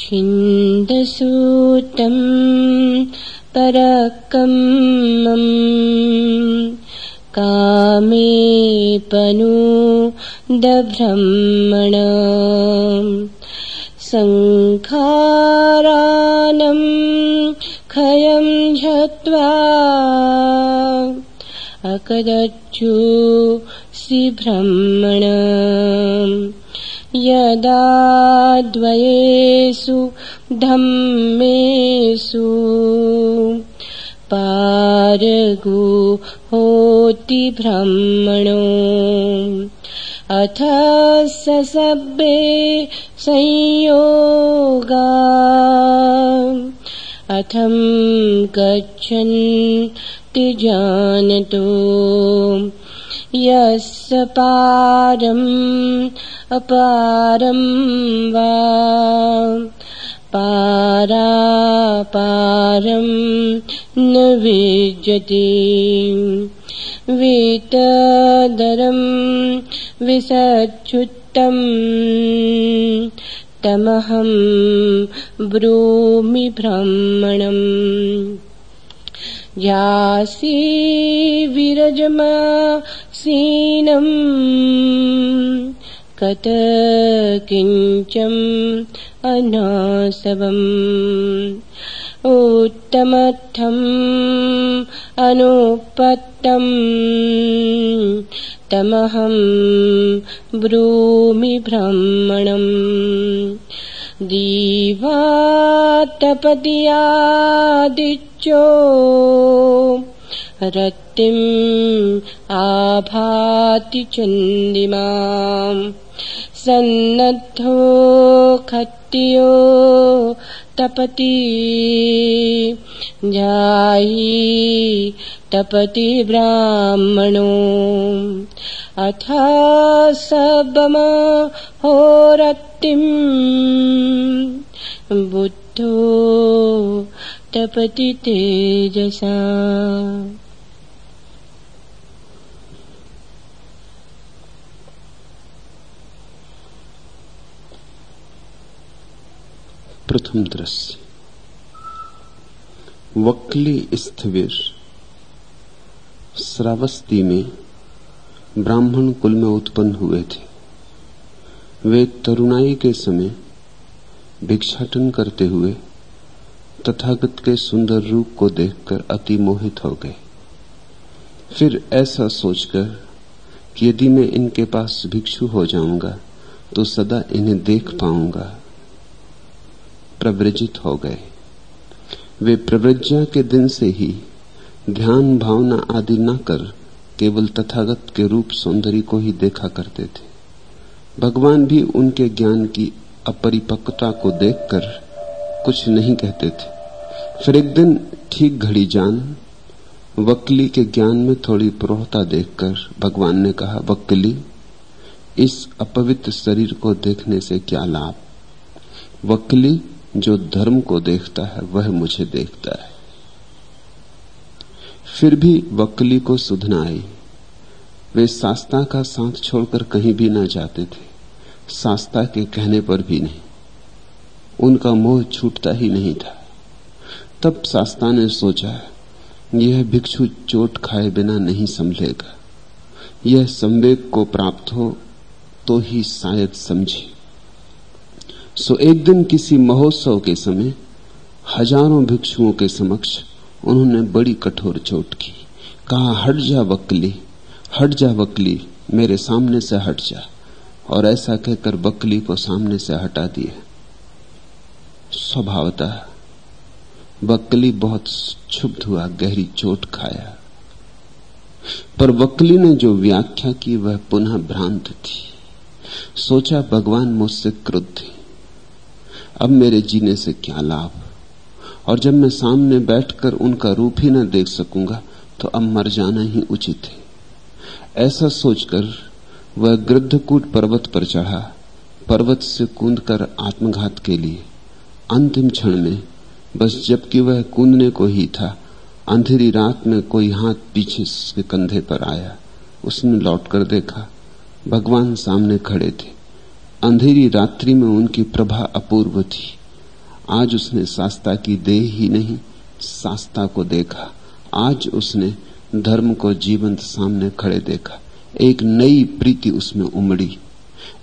छिन्दसूतम् परकम्मम् कामेपनु दभ्रह्मण सङ्खारानम् खयम् झत्वा अकदच्छु ब्रह्मण यदा द्वयेषु धम्मेषु पारगु होति ब्रह्मणो। अथ ससब्बे संयोगा। अथम् गच्छन्ति जानतो। यस्य पारम् अपारम् वा पारापारम् न विजति। वीतदरम् विसच्युतम् तमहम् ब्रूमि ब्राह्मणम्। यासि विरजमासीनम् कत किञ्चम् अनासवम् उत्तमर्थम् अनुपत्तम् तमहम् ब्रूमि ब्राह्मणम् दीवातपदियादिच्यो रत्तिम् आभाति चन्दिमाम् सन्नद्धो खत्यो तपति। जायी तपति ब्राह्मणो। अथ सबम होरत्तिम् बुद्धो तपति तेजसा प्रथम दृश्य। वक्ली स्थविर, श्रावस्ती में ब्राह्मण कुल में उत्पन्न हुए थे। वे तरुणाई के समय भिक्षाटन करते हुए तथागत के सुंदर रूप को देखकर अति मोहित हो गए। फिर ऐसा सोचकर कि यदि मैं इनके पास भिक्षु हो जाऊँगा तो सदा इन्हें देख पाऊँगा। प्रव्रजित हो गए। वे प्रव्रज्ञा के दिन से ही ध्यान भावना आदि न कर केवल तथागत के रूप सौंदर्य को ही देखा करते थे। भगवान भी उनके ज्ञान की अपरिपक्वता को देखकर कुछ नहीं कहते थे। फिर एक दिन ठीक घड़ी जान, वक्ली के ज्ञान में थोड़ी प्रौढ़ता देखकर भगवान ने कहा, वक्ली, इस अपवित्र शरीर को देखने से क्या लाभ? वक्ली जो धर्म को देखता है, वह मुझे देखता है। फिर भी वक्ली को सुधना आई वे सास्ता का साथ छोड़कर कहीं भी ना जाते थे। शास्ता के कहने पर भी नहीं। उनका मोह छूटता ही नहीं था। तब शास्ता ने सोचा, यह भिक्षु चोट खाए बिना नहीं संभलेगा। यह संवेग को प्राप्त हो तो ही शायद समझे। सो एक दिन किसी महोत्सव के समय, हज़ारों भिक्षुओं के समक्ष उन्होंने बड़ी कठोर चोट की। कहा, हट जा वकली, हट जा वकली, मेरे सामने से हट जा। और ऐसा कहकर बकली को सामने से हटा दिया स्वभावतः बकली बहुत क्षुब्ध हुआ, गहरी चोट खाया। पर वकली ने जो व्याख्या की, वह पुनः भ्रांत थी। सोचा, भगवान मुझसे क्रुद्ध है। अब मेरे जीने से क्या लाभ? और जब मैं सामने बैठकर उनका रूप ही न देख सकूँगा तो अब मर जाना ही उचित है। ऐसा सोचकर वह गृद्धकूट पर्वत पर चढ़ा, पर्वत से कूदकर आत्मघात के लिए। अंतिम क्षण में, बस जबकि वह कूदने को ही था, अंधेरी रात में कोई हाथ पीछे के कंधे पर आया, उसने लौटकर देखा, भगवान सामने खड़े थे। अंधेरी रात्रि में उनकी प्रभा अपूर्व थी। आज उसने सास्ता की देह ही नहीं शास्ता को देखा। आज उसने धर्म को जीवंत सामने खड़े देखा। एक नई प्रीति उसमें उमड़ी।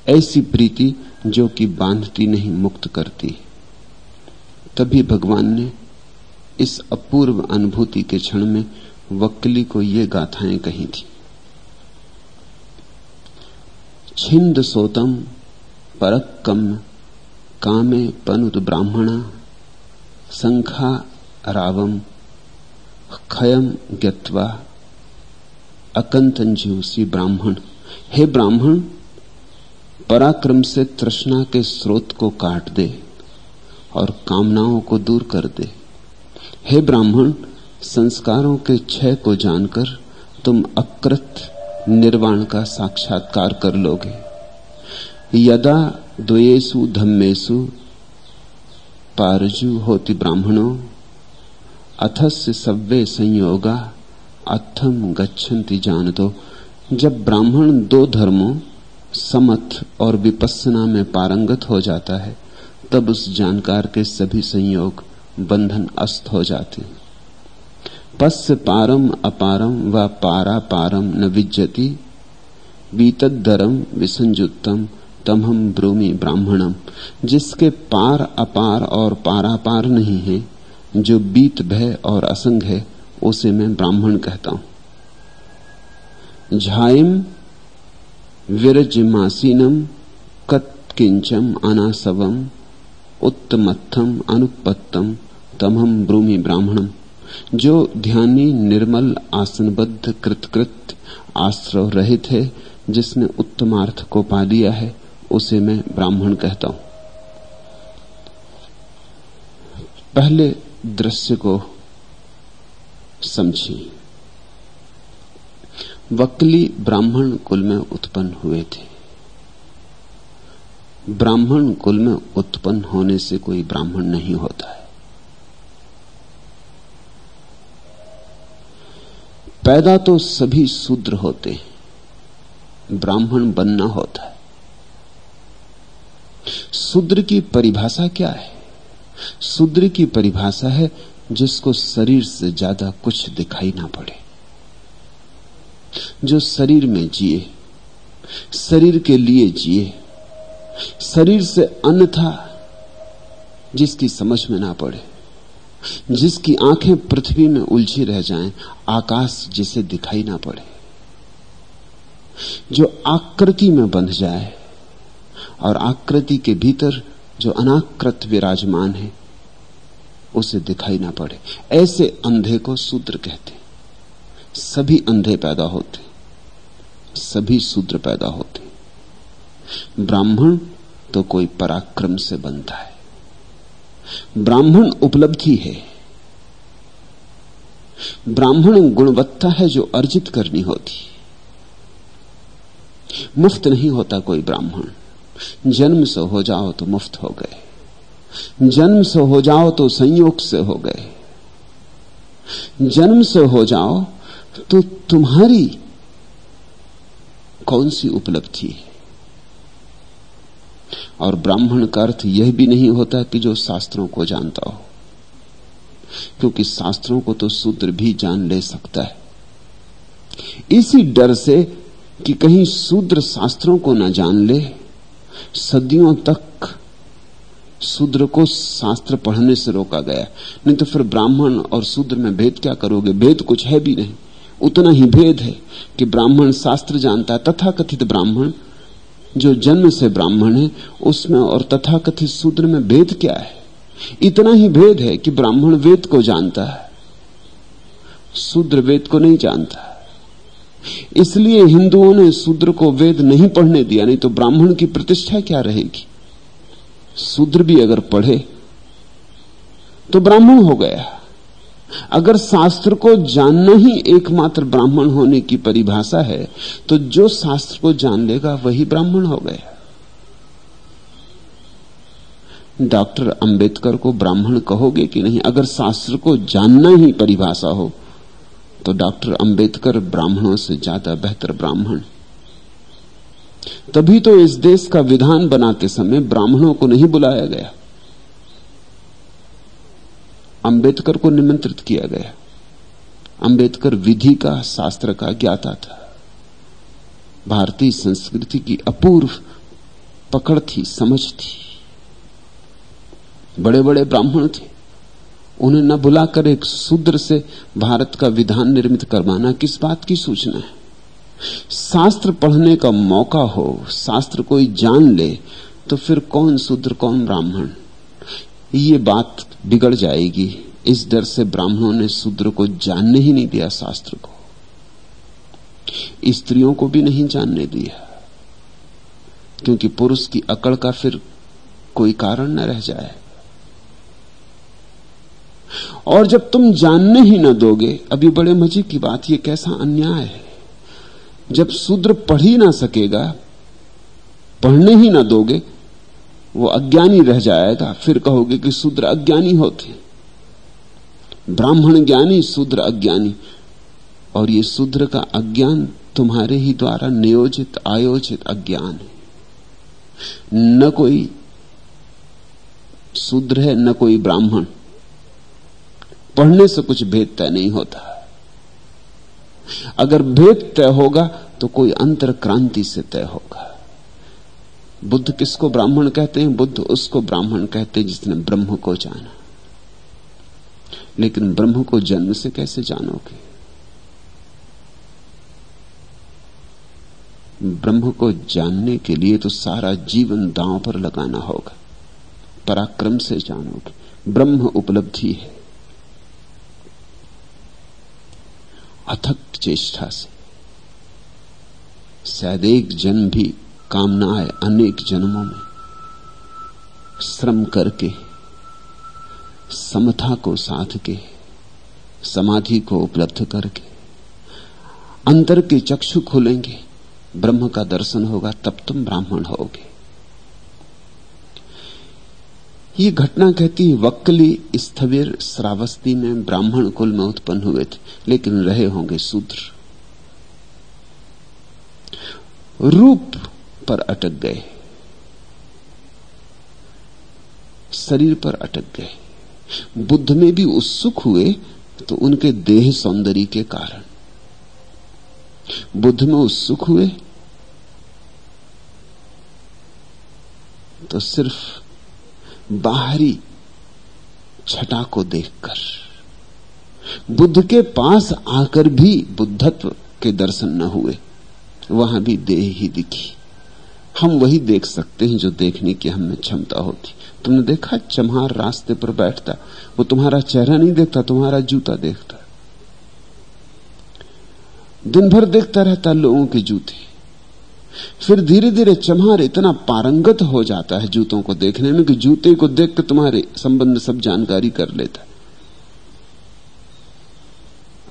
ऐसी प्रीति जो कि बांधती नहीं, मुक्त करती। तभी भगवान ने इस अपूर्व अनुभूति के क्षण में वक्ली को ये गाथाएँ कही थी। छिंद सोतम परक कम, कामे पनुत ब्राह्मणा, संखा रावम, खयम ज्ञत्वा अकंतंजीवसी ब्राह्मण। हे ब्राह्मण, पराक्रम से तृष्णा के स्रोत को काट दे और कामनाओं को दूर कर दे। हे ब्राह्मण, संस्कारों के क्षय को जानकर तुम अकृत निर्वाण का साक्षात्कार कर लोगे। यदा द्वेषु धम्मेशु पारजु होती ब्राह्मणों, अथस्य सव्य संयोगा अथम गच्छन्ति जान दो जब ब्राह्मण दो धर्मों समथ और विपස්සना में पारंगत हो जाता है, तब उस जानकार के सभी संयोग बंधन अस्त हो जाते। पस्य पारम अपारम व पारा पारम न विज्जति बीतदरम विसंजुतम तम हम ब्रूमि ब्राह्मणम जिसके पार अपार और पारापार नहीं है, जो बीत भय और असंग है, उसे मैं ब्राह्मण कहता हूँ। झाइम विरजमासीनम कत्किंचम अनासवम उत्तमत्थम अनुपत्तम तमहम ब्रूमि ब्राह्मणम जो ध्यानी निर्मल आसनबद्ध कृतकृत आश्रव रहित है, जिसने उत्तमार्थ को पा लिया है। उसे मैं ब्राह्मण कहता हूँ। पहले दृश्य को समझिए। वकली ब्राह्मण कुल में उत्पन्न हुए थे। ब्राह्मण कुल में उत्पन्न होने से कोई ब्राह्मण नहीं होता है। पैदा तो सभी शूद्र होते हैं, ब्राह्मण बनना होता है। शूद्र की परिभाषा क्या है? शूद्र की परिभाषा है जिसको शरीर से ज़्यादा कुछ दिखाई ना पड़े। जो शरीर में जिए शरीर के लिए जिए शरीर से अन्यथा जिसकी समझ में ना पड़े जिसकी आँखें पृथ्वी में उलझी रह जाएँ, आकाश जिसे दिखाई ना पड़े जो आकृति में बंध जाए और आकृति के भीतर जो अनाकृत विराजमान है, उसे दिखाई ना पड़े। ऐसे अंधे को सूत्र कहते सभी अंधे पैदा होते सभी सूत्र पैदा होते ब्राह्मण तो कोई पराक्रम से बनता है। ब्राह्मण उपलब्धि है। ब्राह्मण गुणवत्ता है जो अर्जित करनी होती मुफ़्त नहीं होता कोई ब्राह्मण। जन्म से हो जाओ तो मुफ़्त हो गए। जन्म से हो जाओ तो संयोग से हो गए। जन्म से हो जाओ तो तुम्हारी कौन सी उपलब्धि? है और ब्राह्मण का अर्थ यह भी नहीं होता कि जो शास्त्रों को जानता हो, क्योंकि शास्त्रों को तो सूत्र भी जान ले सकता है। इसी डर से कि कहीं शूद्र शास्त्रों को ना जान ले सदियों तक शूद्र को शास्त्र पढ़ने से रोका गया। नहीं तो फिर ब्राह्मण और शूद्र में भेद क्या करोगे? भेद कुछ है भी नहीं। उतना ही भेद है कि ब्राह्मण शास्त्र जानता है तथा कथित ब्राह्मण, जो जन्म से ब्राह्मण है, उसमें और तथाकथित शूद्र में भेद क्या है? इतना ही भेद है कि ब्राह्मण वेद को जानता है। शूद्र वेद को नहीं जानता। इसलिए हिंदुओं ने शूद्र को वेद नहीं पढ़ने दिया, नहीं तो ब्राह्मण की प्रतिष्ठा क्या रहेगी? शूद्र भी अगर पढ़े तो ब्राह्मण हो गया। अगर शास्त्र को जानना ही एकमात्र ब्राह्मण होने की परिभाषा है तो जो शास्त्र को जान लेगा, वही ब्राह्मण हो गया। डॉक्टर अंबेडकर को ब्राह्मण कहोगे कि नहीं? अगर शास्त्र को जानना ही परिभाषा हो तो डॉक्टर अंबेडकर ब्राह्मणों से ज़्यादा बेहतर ब्राह्मण। तभी तो इस देश का विधान बनाते समय ब्राह्मणों को नहीं बुलाया गया। अंबेडकर को निमंत्रित किया गया। अंबेडकर विधि का, शास्त्र का ज्ञाता था। भारतीय संस्कृति की अपूर्व पकड़ थी, समझ थी। बड़े बड़े ब्राह्मण थे। उन्हें न बुलाकर एक शूद्र से भारत का विधान निर्मित करवाना किस बात की सूचना है? शास्त्र पढ़ने का मौका हो, शास्त्र कोई जान ले तो फिर कौन शूद्र, कौन ब्राह्मण? ये बात बिगड़ जाएगी। इस डर से ब्राह्मणों ने शूद्र को जानने ही नहीं दिया, शास्त्र को। स्त्रियों को भी नहीं जानने दिया, क्योंकि पुरुष की अकड़ का फिर कोई कारण न रह जाए। और जब तुम जानने ही न दोगे अभी बड़े मज़े की बात, ये कैसा अन्याय है? जब शूद्र पढ़ ही ना सकेगा, पढ़ने ही ना दोगे, वो अज्ञानी रह जाएगा। फिर कहोगे कि शूद्र अज्ञानी होते ब्राह्मण ज्ञानी, शूद्र अज्ञानी। और ये शूद्र का अज्ञान तुम्हारे ही द्वारा नियोजित, आयोजित अज्ञान है। न कोई शूद्र है, न कोई ब्राह्मण। पढ़ने से कुछ भेद तय नहीं होता। अगर भेद तय होगा तो कोई अंतर क्रांति से तय होगा। बुद्ध किसको ब्राह्मण कहते हैं? बुद्ध उसको ब्राह्मण कहते हैं जिसने ब्रह्म को जाना। लेकिन ब्रह्म को जन्म से कैसे जानोगे? ब्रह्म को जानने के लिए तो सारा जीवन दांव पर लगाना होगा। पराक्रम से जानोगे। ब्रह्म उपलब्धि है। अथक चेष्टा से। शायद एक जन्म भी काम ना आए अनेक जन्मों में। श्रम करके, समता को साध के समाधि को उपलब्ध करके। अंतर के चक्षु खुलेंगे, ब्रह्म का दर्शन होगा, तब तुम ब्राह्मण होगे। ये घटना कहती है वक्ली स्थविर श्रावस्ती में ब्राह्मण कुल में उत्पन्न हुए थे, लेकिन रहे होंगे शूद्र। रूप पर अटक गए। शरीर पर अटक गए। बुद्ध में भी उत्सुक हुए तो उनके देह सौंदर्य के कारण। बुद्ध में उत्सुक हुए तो सिर्फ़ बाहरी छटा को देखकर। बुद्ध के पास आकर भी बुद्धत्व के दर्शन न हुए। वहाँ भी देह ही दिखी। हम वही देख सकते हैं जो देखने की हमें क्षमता होती। तुमने देखा चमहार रास्ते पर बैठता? वो तुम्हारा चेहरा नहीं देखता, तुम्हारा जूता देखता। दिन भर देखता रहता लोगों के जूते। फिर धीरे धीरे चमहार इतना पारंगत हो जाता है जूतों को देखने में कि जूते को देख कर तुम्हारे संबंध सब जानकारी कर लेता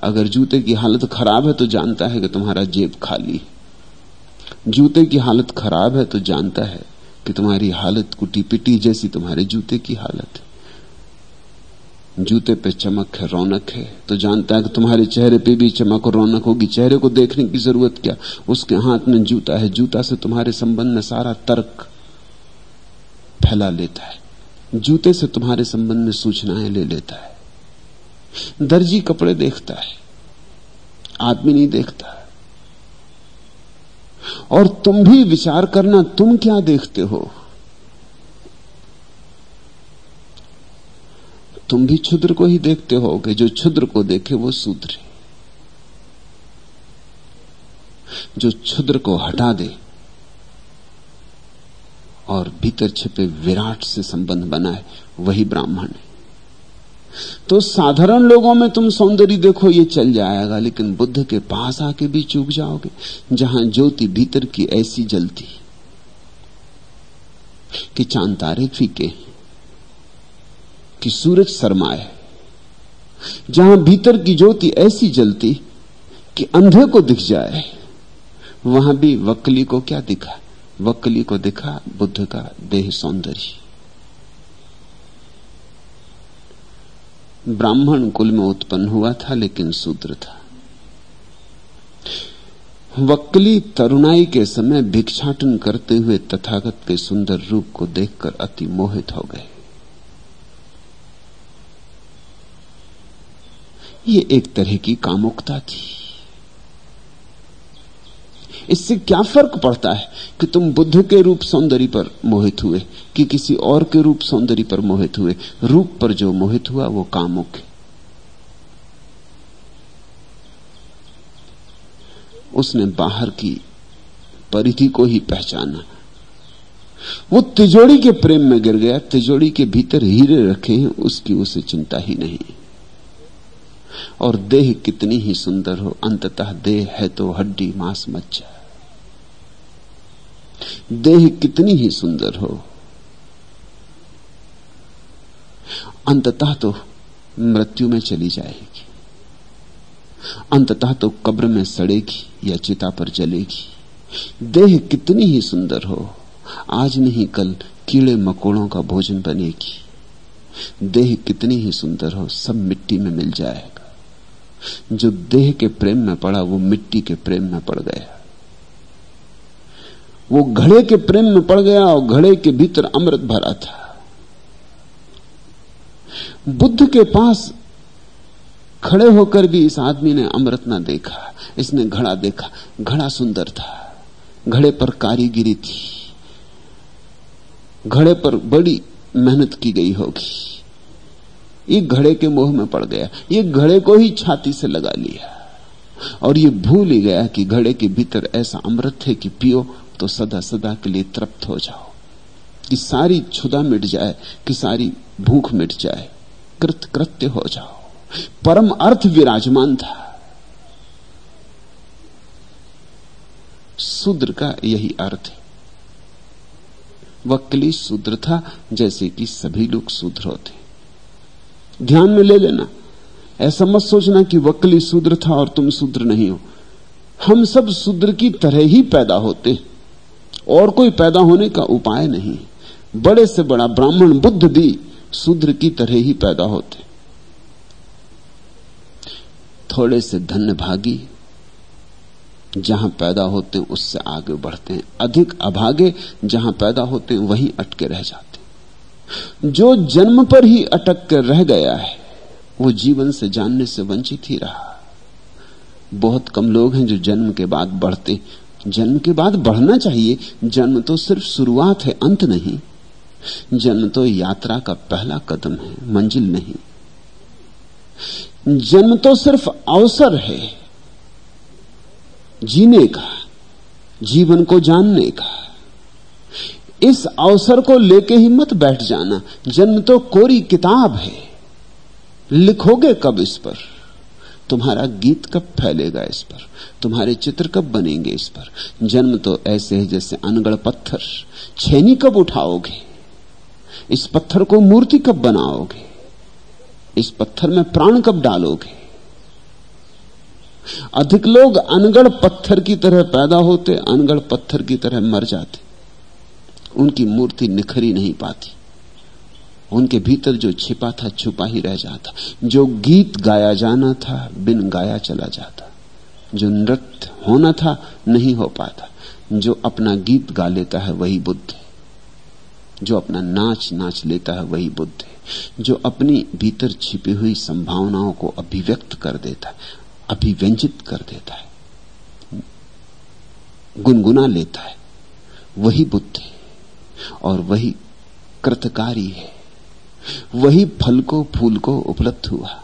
अगर जूते की हालत खराब है तो जानता है कि तुम्हारा जेब खाली जूते की हालत खराब है तो जानता है कि तुम्हारी हालत कुटी पिटी जैसी तुम्हारे जूते की हालत है। जूते पे चमक है, रौनक है। तो जानता है कि तुम्हारे चेहरे पे भी चमक और रौनक होगी। चेहरे को देखने की ज़रूरत क्या? उसके हाथ में जूता है। जूता से तुम्हारे संबंध में सारा तर्क फैला लेता है। जूते से तुम्हारे संबंध में सूचनाएँ ले लेता है। दर्जी कपड़े देखता है। आदमी नहीं देखता। और तुम भी विचार करना, तुम क्या देखते हो? तुम भी क्षुद्र को ही देखते हो कि जो क्षुद्र को देखे वो सूत्र जो क्षुद्र को हटा दे और भीतर छिपे विराट से संबंध बनाए, वही ब्राह्मण है। तो साधारण लोगों में तुम सौंदर्य देखो, ये चल जाएगा, लेकिन बुद्ध के पास आके भी चूक जाओगे, जहाँ ज्योति भीतर की ऐसी जलती कि चाँद तारे फीके कि सूरज शर्माए। जहाँ भीतर की ज्योति ऐसी जलती कि अंधे को दिख जाए, वहाँ भी वक्ली को क्या दिखा? वक्ली को दिखा बुद्ध का देह सौंदर्य। ब्राह्मण कुल में उत्पन्न हुआ था, लेकिन शूद्र था। वक्ली तरुणाई के समय भिक्षाटन करते हुए तथागत के सुंदर रूप को देखकर अति मोहित हो गए। ये एक तरह की कामुकता थी। इससे क्या फ़र्क पड़ता है कि तुम बुद्ध के रूप सौंदर्य पर मोहित हुए, कि किसी और के रूप सौंदर्य पर मोहित हुए? रूप पर जो मोहित हुआ, वो कामुक है। उसने बाहर की परिधि को ही पहचाना। वो तिजोड़ी के प्रेम में गिर गया तिजोड़ी के भीतर हीरे रखे हैं, उसकी उसे चिंता ही नहीं। और देह कितनी ही सुंदर हो, अंततः देह है तो हड्डी, मांस मज्जा देह कितनी ही सुंदर हो, अंततः तो मृत्यु में चली जाएगी। अंततः तो कब्र में सड़ेगी या चिता पर जलेगी। देह कितनी ही सुंदर हो, आज नहीं कल कीड़े मकोड़ों का भोजन बनेगी। देह कितनी ही सुंदर हो, सब मिट्टी में मिल जाएगा जो देह के प्रेम में पड़ा, वो मिट्टी के प्रेम में पड़ गया। वो घड़े के प्रेम में पड़ गया और घड़े के भीतर अमृत भरा था। बुद्ध के पास खड़े होकर भी इस आदमी ने अमृत ना देखा। इसने घड़ा देखा। घड़ा सुंदर था। घड़े पर कारीगिरी थी। घड़े पर बड़ी मेहनत की गई होगी। ये घड़े के मोह में पड़ गया, ये घड़े को ही छाती से लगा लिया। और ये भूल ही गया कि घड़े के भीतर ऐसा अमृत है कि पियो तो सदा सदा के लिए तृप्त हो जाओ। कि सारी क्षुदा मिट जाए, कि सारी भूख मिट जाए, कृत कृत्य हो जाओ। परम अर्थ विराजमान था। शूद्र का यही अर्थ है। वक्ली शूद्र था जैसे कि सभी लोग शूद्र होते। ध्यान में ले लेना। ऐसा मत सोचना कि वक्ली शूद्र था और तुम शूद्र नहीं हो। हम सब शूद्र की तरह ही पैदा होते और कोई पैदा होने का उपाय नहीं। बड़े से बड़ा ब्राह्मण बुद्ध भी शूद्र की तरह ही पैदा होते। थोड़े से धन्य भागी जहाँ पैदा होते हैं उससे आगे बढ़ते हैं। अधिक अभागे, जहाँ पैदा होते हैं वहीं अटके रह जाते जो जन्म पर ही अटक कर रह गया है, वो जीवन से जानने से वंचित ही रहा। बहुत कम लोग हैं जो जन्म के बाद बढ़ते। जन्म के बाद बढ़ना चाहिए। जन्म तो सिर्फ़ शुरुआत है, अंत नहीं। जन्म तो यात्रा का पहला कदम है, मंजिल नहीं। जन्म तो सिर्फ़ अवसर है, जीने का, जीवन को जानने का। इस अवसर को लेके ही मत बैठ जाना। जन्म तो कोरी किताब है। लिखोगे कब इस पर? तुम्हारा गीत कब फैलेगा इस पर? तुम्हारे चित्र कब बनेंगे इस पर? जन्म तो ऐसे है जैसे अनगढ़ पत्थर। छेनी कब उठाओगे? इस पत्थर को मूर्ति कब बनाओगे? इस पत्थर में प्राण कब डालोगे? अधिक लोग अनगढ़ पत्थर की तरह पैदा होते, अनगढ़ पत्थर की तरह मर जाते। उनकी मूर्ति निखरी नहीं पाती। उनके भीतर जो छिपा था, छुपा ही रह जाता। जो गीत गाया जाना था, बिन गाया चला जाता। जो नृत्य होना था, नहीं हो पाता। जो अपना गीत गा लेता है, वही बुद्ध है। जो अपना नाच नाच लेता है, वही बुद्ध है। जो अपनी भीतर छिपी हुई संभावनाओं को अभिव्यक्त कर देता है, अभिव्यंजित कर देता है, गुनगुना लेता है, वही बुद्ध है। और वही कृतकारी है। वही फल को फूल को उपलब्ध हुआ।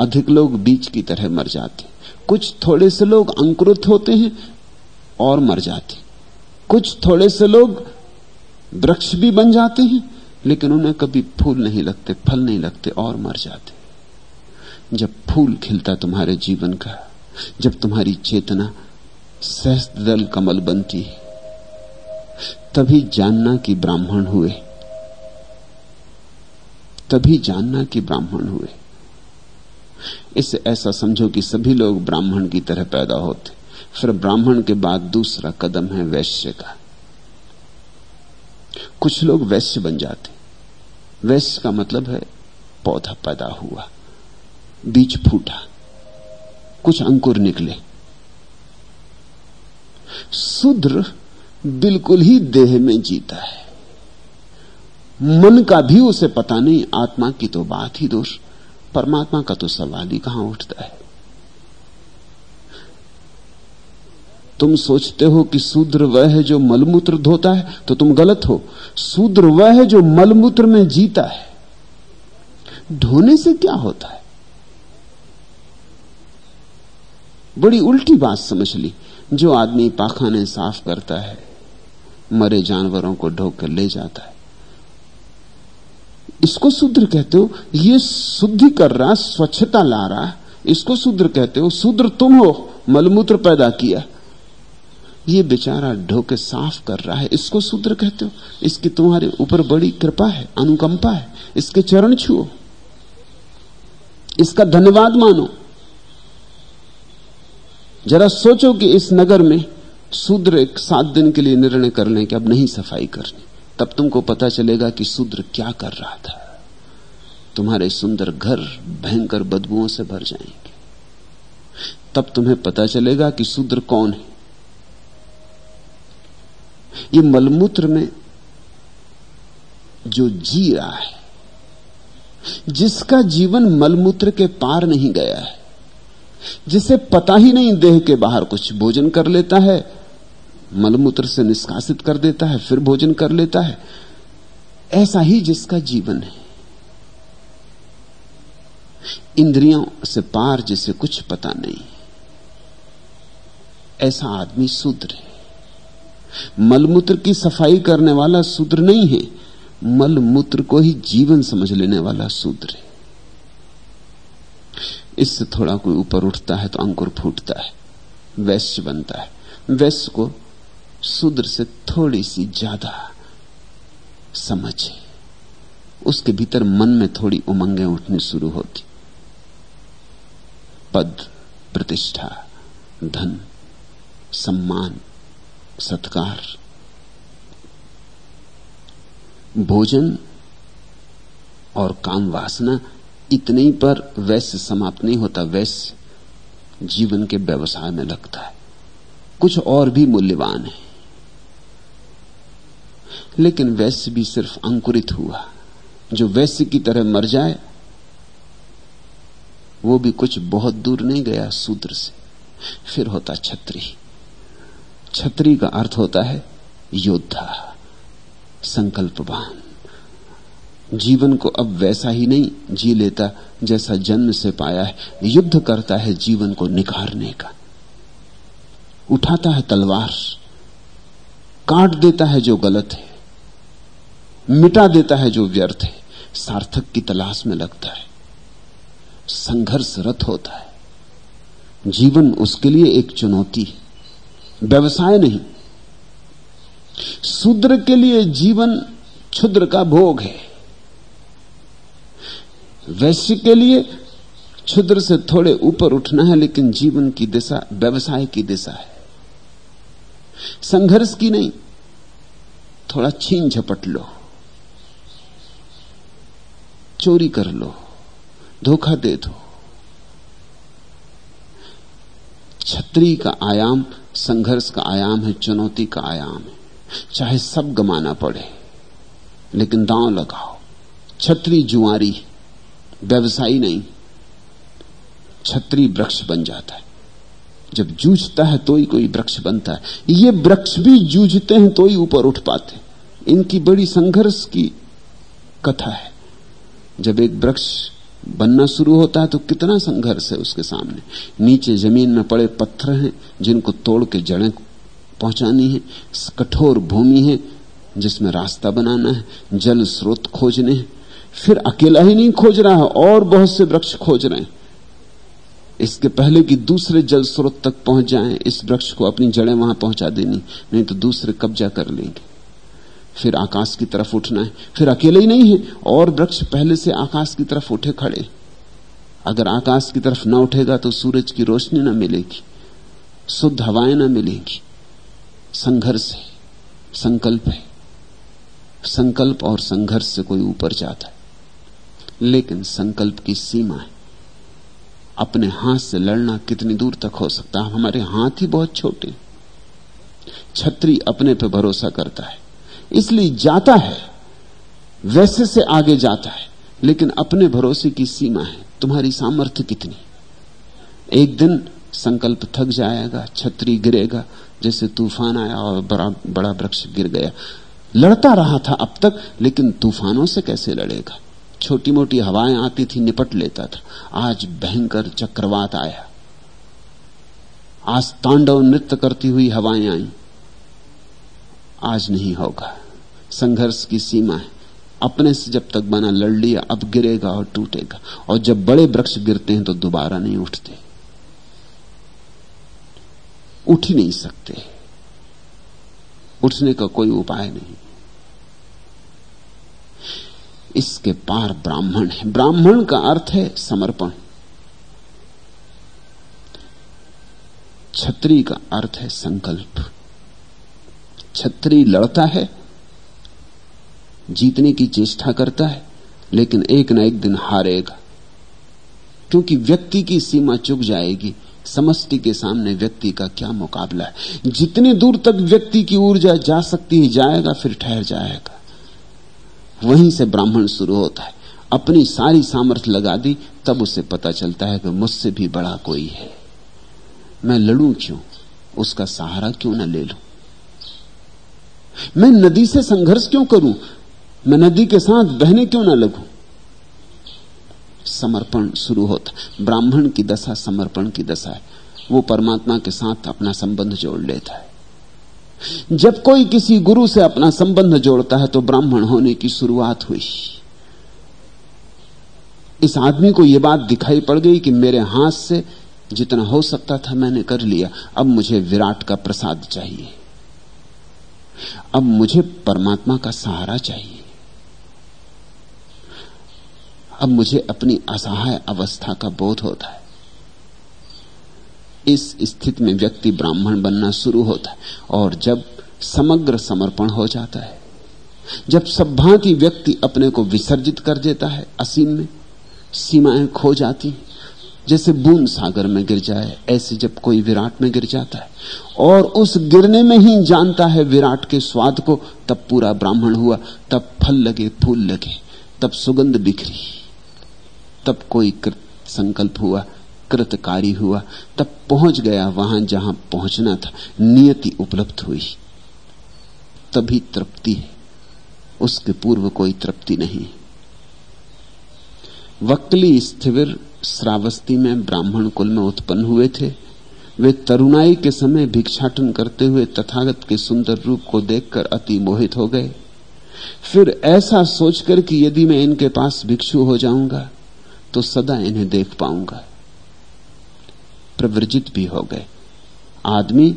अधिक लोग बीज की तरह मर जाते कुछ थोड़े से लोग अंकुरित होते हैं और मर जाते कुछ थोड़े से लोग वृक्ष भी बन जाते हैं, लेकिन उन्हें कभी फूल नहीं लगते, फल नहीं लगते और मर जाते जब फूल खिलता तुम्हारे जीवन का, जब तुम्हारी चेतना सहस्त्र दल कमल बनती है तभी जानना कि ब्राह्मण हुए। तभी जानना कि ब्राह्मण हुए। इसे ऐसा समझो कि सभी लोग ब्राह्मण की तरह पैदा होते। फिर ब्राह्मण के बाद दूसरा कदम है वैश्य का। कुछ लोग वैश्य बन जाते। वैश्य का मतलब है पौधा पैदा हुआ, बीज फूटा, कुछ अंकुर निकले। शूद्र बिल्कुल ही देह में जीता है। मन का भी उसे पता नहीं, आत्मा की तो बात ही दोष परमात्मा का तो सवाल ही कहाँ उठता है? तुम सोचते हो कि शूद्र वह है जो मलमूत्र धोता है तो तुम गलत हो। शूद्र वह है जो मलमूत्र में जीता है। ढोने से क्या होता है? बड़ी उल्टी बात समझ ली, जो आदमी पाखाने साफ़ करता है। मरे जानवरों को ढोक कर ले जाता है। इसको शूद्र कहते हो, ये शुद्धि कर रहा, स्वच्छता ला रहा इसको शूद्र कहते हो, शूद्र तुम हो, मलमूत्र पैदा किया। ये बेचारा ढोके साफ़ कर रहा है। इसको शूद्र कहते हो, इसकी तुम्हारे ऊपर बड़ी कृपा है, अनुकंपा है। इसके चरण छुओ। इसका धन्यवाद मानो। जरा सोचो कि इस नगर में शूद्र एक सात दिन के लिए निर्णय कर लें कि अब नहीं सफ़ाई करनी। तब तुमको पता चलेगा कि शूद्र क्या कर रहा था। तुम्हारे सुंदर घर भयंकर बदबुओं से भर जाएँगे। तब तुम्हें पता चलेगा कि शूद्र कौन है। ये मलमूत्र में जो जी रहा है, जिसका जीवन मलमूत्र के पार नहीं गया है, जिसे पता ही नहीं देह के बाहर कुछ भोजन कर लेता है मलमूत्र से निष्कासित कर देता है, फिर भोजन कर लेता है। ऐसा ही जिसका जीवन है। इंद्रियों से पार जिसे कुछ पता नहीं। ऐसा आदमी शूद्र है। मलमूत्र की सफ़ाई करने वाला शूद्र नहीं है। मलमूत्र को ही जीवन समझ लेने वाला शूद्र है। इससे थोड़ा कोई ऊपर उठता है तो अंकुर फूटता है, वैश्य बनता है। वैश्य को शूद्र से थोड़ी सी ज़्यादा समझ है। उसके भीतर मन में थोड़ी उमंगें उठनी शुरू होती। पद, प्रतिष्ठा, धन, सम्मान, सत्कार। भोजन और काम वासना इतने ही पर वैश्य समाप्त नहीं होता, वैश्य जीवन के व्यवसाय में लगता है। कुछ और भी मूल्यवान है। लेकिन वैश्य भी सिर्फ़ अंकुरित हुआ। जो वैश्य की तरह मर जाए, वो भी कुछ बहुत दूर नहीं गया सूत्र से। फिर होता छत्री छत्री का अर्थ होता है योद्धा, संकल्पवान। जीवन को अब वैसा ही नहीं जी लेता जैसा जन्म से पाया है। युद्ध करता है जीवन को निखारने का। उठाता है तलवार, काट देता है जो गलत है। मिटा देता है जो व्यर्थ है। सार्थक की तलाश में लगता है। संघर्षरत होता है। जीवन उसके लिए एक चुनौती है। व्यवसाय नहीं। शूद्र के लिए जीवन क्षुद्र का भोग है। वैश्य के लिए क्षुद्र से थोड़े ऊपर उठना है, लेकिन जीवन की दिशा, व्यवसाय की दिशा है। संघर्ष की नहीं, थोड़ा छीन झपट लो। चोरी कर लो, धोखा दे दो। छत्री का आयाम, संघर्ष का आयाम है, चुनौती का आयाम है। चाहे सब गमाना पड़े, लेकिन दांव लगाओ। छत्री जुआरी व्यवसायी नहीं। छत्री वृक्ष बन जाता है। जब जूझता है तो ही कोई वृक्ष बनता है। ये वृक्ष भी जूझते हैं तो ही ऊपर उठ पाते इनकी बड़ी संघर्ष की कथा है। जब एक वृक्ष बनना शुरू होता है तो कितना संघर्ष है उसके सामने। नीचे ज़मीन में पड़े पत्थर हैं, जिनको तोड़ के जड़ें पहुंचानी है, कठोर भूमि है, जिसमें रास्ता बनाना है, जल स्रोत खोजने हैं। फिर अकेला ही नहीं खोज रहा है, और बहुत से वृक्ष खोज रहे हैं। इसके पहले कि दूसरे जल स्रोत तक पहुँच जाएँ, इस वृक्ष को अपनी जड़ें वहाँ पहुँचा देनी, नहीं तो दूसरे कब्जा कर लेंगे। फिर आकाश की तरफ़ उठना है। फिर अकेले ही नहीं है, और वृक्ष पहले से आकाश की तरफ़ उठे खड़े। अगर आकाश की तरफ़ ना उठेगा तो सूरज की रोशनी ना मिलेगी, शुद्ध हवाएँ ना मिलेंगी। संघर्ष है, संकल्प है। संकल्प और संघर्ष से कोई ऊपर जाता है। लेकिन संकल्प की सीमा है। अपने हाथ से लड़ना कितनी दूर तक हो सकता है? हमारे हाथ ही बहुत छोटे छत्री अपने पे भरोसा करता है। इसलिए जाता है, वैसे से आगे जाता है, लेकिन अपने भरोसे की सीमा है। तुम्हारी सामर्थ्य कितनी? एक दिन संकल्प थक जाएगा, छतरी गिरेगा, जैसे तूफ़ान आया और बड़ा बड़ा वृक्ष गिर गया। लड़ता रहा था अब तक, लेकिन तूफानों से कैसे लड़ेगा? छोटी मोटी हवाएँ आती थी, निपट लेता था। आज भयंकर चक्रवात आया। आज तांडव नृत्य करती हुई हवाएँ आई। आज नहीं होगा। संघर्ष की सीमा है। अपने से जब तक बना लड़ लिया अब गिरेगा और टूटेगा। और जब बड़े वृक्ष गिरते हैं तो दोबारा नहीं उठते। उठ ही नहीं सकते। उठने का कोई उपाय नहीं। इसके पार ब्राह्मण है। ब्राह्मण का अर्थ है समर्पण। छत्री का अर्थ है संकल्प। छत्री लड़ता है, जीतने की चेष्टा करता है, लेकिन एक न एक दिन हारेगा। क्योंकि व्यक्ति की सीमा चुक जाएगी, समष्टि के सामने व्यक्ति का क्या मुकाबला है? जितनी दूर तक व्यक्ति की ऊर्जा जा सकती है जाएगा, फिर ठहर जाएगा। वहीं से ब्राह्मण शुरू होता है। अपनी सारी सामर्थ्य लगा दी, तब उसे पता चलता है कि मुझसे भी बड़ा कोई है। मैं लड़ू क्यों? उसका सहारा क्यों ना ले लू? मैं नदी से संघर्ष क्यों करूँ? मैं नदी के साथ बहने क्यों ना लगू? समर्पण शुरू होता ब्राह्मण की दशा समर्पण की दशा है। वो परमात्मा के साथ अपना संबंध जोड़ लेता है। जब कोई किसी गुरु से अपना संबंध जोड़ता है तो ब्राह्मण होने की शुरुआत हुई। इस आदमी को यह बात दिखाई पड़ गई कि मेरे हाथ से जितना हो सकता था मैंने कर लिया। अब मुझे विराट का प्रसाद चाहिए। अब मुझे परमात्मा का सहारा चाहिए। अब मुझे अपनी असहाय अवस्था का बोध होता है। इस स्थिति में व्यक्ति ब्राह्मण बनना शुरू होता है और जब समग्र समर्पण हो जाता है, जब सब भांति व्यक्ति अपने को विसर्जित कर देता है असीम में, सीमाएँ खो जाती जैसे बूंद सागर में गिर जाए, ऐसे जब कोई विराट में गिर जाता है, और उस गिरने में ही जानता है विराट के स्वाद को, तब पूरा ब्राह्मण हुआ, तब फल लगे, फूल लगे, तब सुगंध बिखरी, तब कोई कृत संकल्प हुआ, कृतकारी हुआ, तब पहुँच गया वहाँ जहाँ पहुँचना था, नियति उपलब्ध हुई। तभी तृप्ति है, उसके पूर्व कोई तृप्ति नहीं। वक्ली स्थिविर श्रावस्ती में ब्राह्मण कुल में उत्पन्न हुए थे। वे तरुणाई के समय भिक्षाटन करते हुए तथागत के सुंदर रूप को देखकर अति मोहित हो गए। फिर ऐसा सोचकर कि यदि मैं इनके पास भिक्षु हो जाऊँगा तो सदा इन्हें देख पाऊँगा। प्रवृजित भी हो गए। आदमी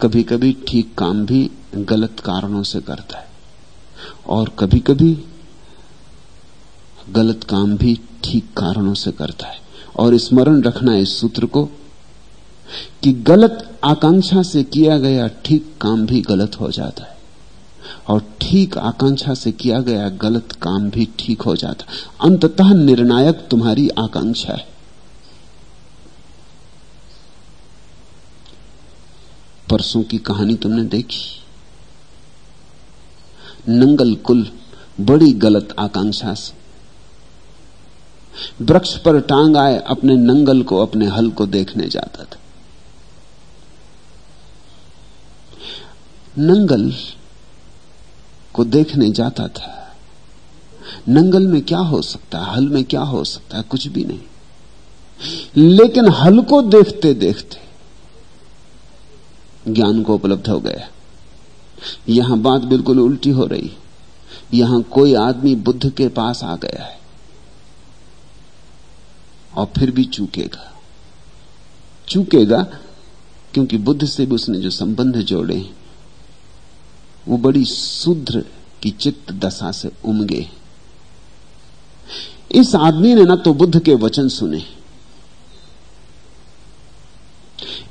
कभी कभी ठीक काम भी गलत कारणों से करता है, और कभी कभी गलत काम भी ठीक कारणों से करता है। और स्मरण रखना इस सूत्र को कि गलत आकांक्षा से किया गया ठीक काम भी गलत हो जाता है। और ठीक आकांक्षा से किया गया गलत काम भी ठीक हो जाता अंततः निर्णायक तुम्हारी आकांक्षा है। परसों की कहानी तुमने देखी? नंगल कुल बड़ी गलत आकांक्षा से। वृक्ष पर टांग आए, अपने नंगल को, अपने हल को देखने जाता था। नंगल को देखने जाता था। नंगल में क्या हो सकता है? हल में क्या हो सकता है? कुछ भी नहीं। लेकिन हल को देखते देखते ज्ञान को उपलब्ध हो गया। यहाँ बात बिल्कुल उल्टी हो रही। यहाँ कोई आदमी बुद्ध के पास आ गया है। और फिर भी चूकेगा। चूकेगा क्योंकि बुद्ध से भी उसने जो संबंध जोड़े, वो बड़ी शुद्र की चित्त दशा से उमगे। इस आदमी ने ना तो बुद्ध के वचन सुने।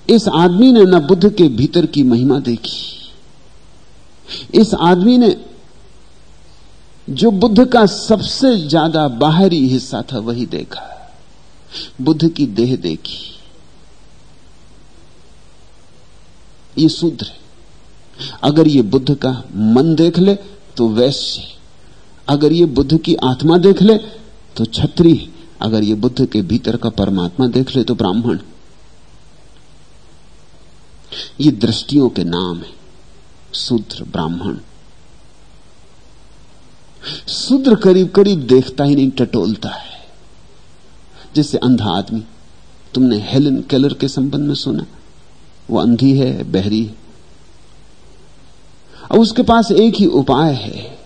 इस आदमी ने ना बुद्ध के भीतर की महिमा देखी। इस आदमी ने जो बुद्ध का सबसे ज़्यादा बाहरी हिस्सा था वही देखा। बुद्ध की देह देखी। ये शूद्र है। अगर ये बुद्ध का मन देख ले तो वैश्य अगर ये बुद्ध की आत्मा देख ले तो छत्री अगर ये बुद्ध के भीतर का परमात्मा देख ले तो ब्राह्मण ये दृष्टियों के नाम है। शूद्र ब्राह्मण। शूद्र करीब करीब देखता ही नहीं, टटोलता है। जैसे अंधा आदमी। तुमने हेलन केलर के संबंध में सुना? वो अंधी है, बहरी है। अब उसके पास एक ही उपाय है।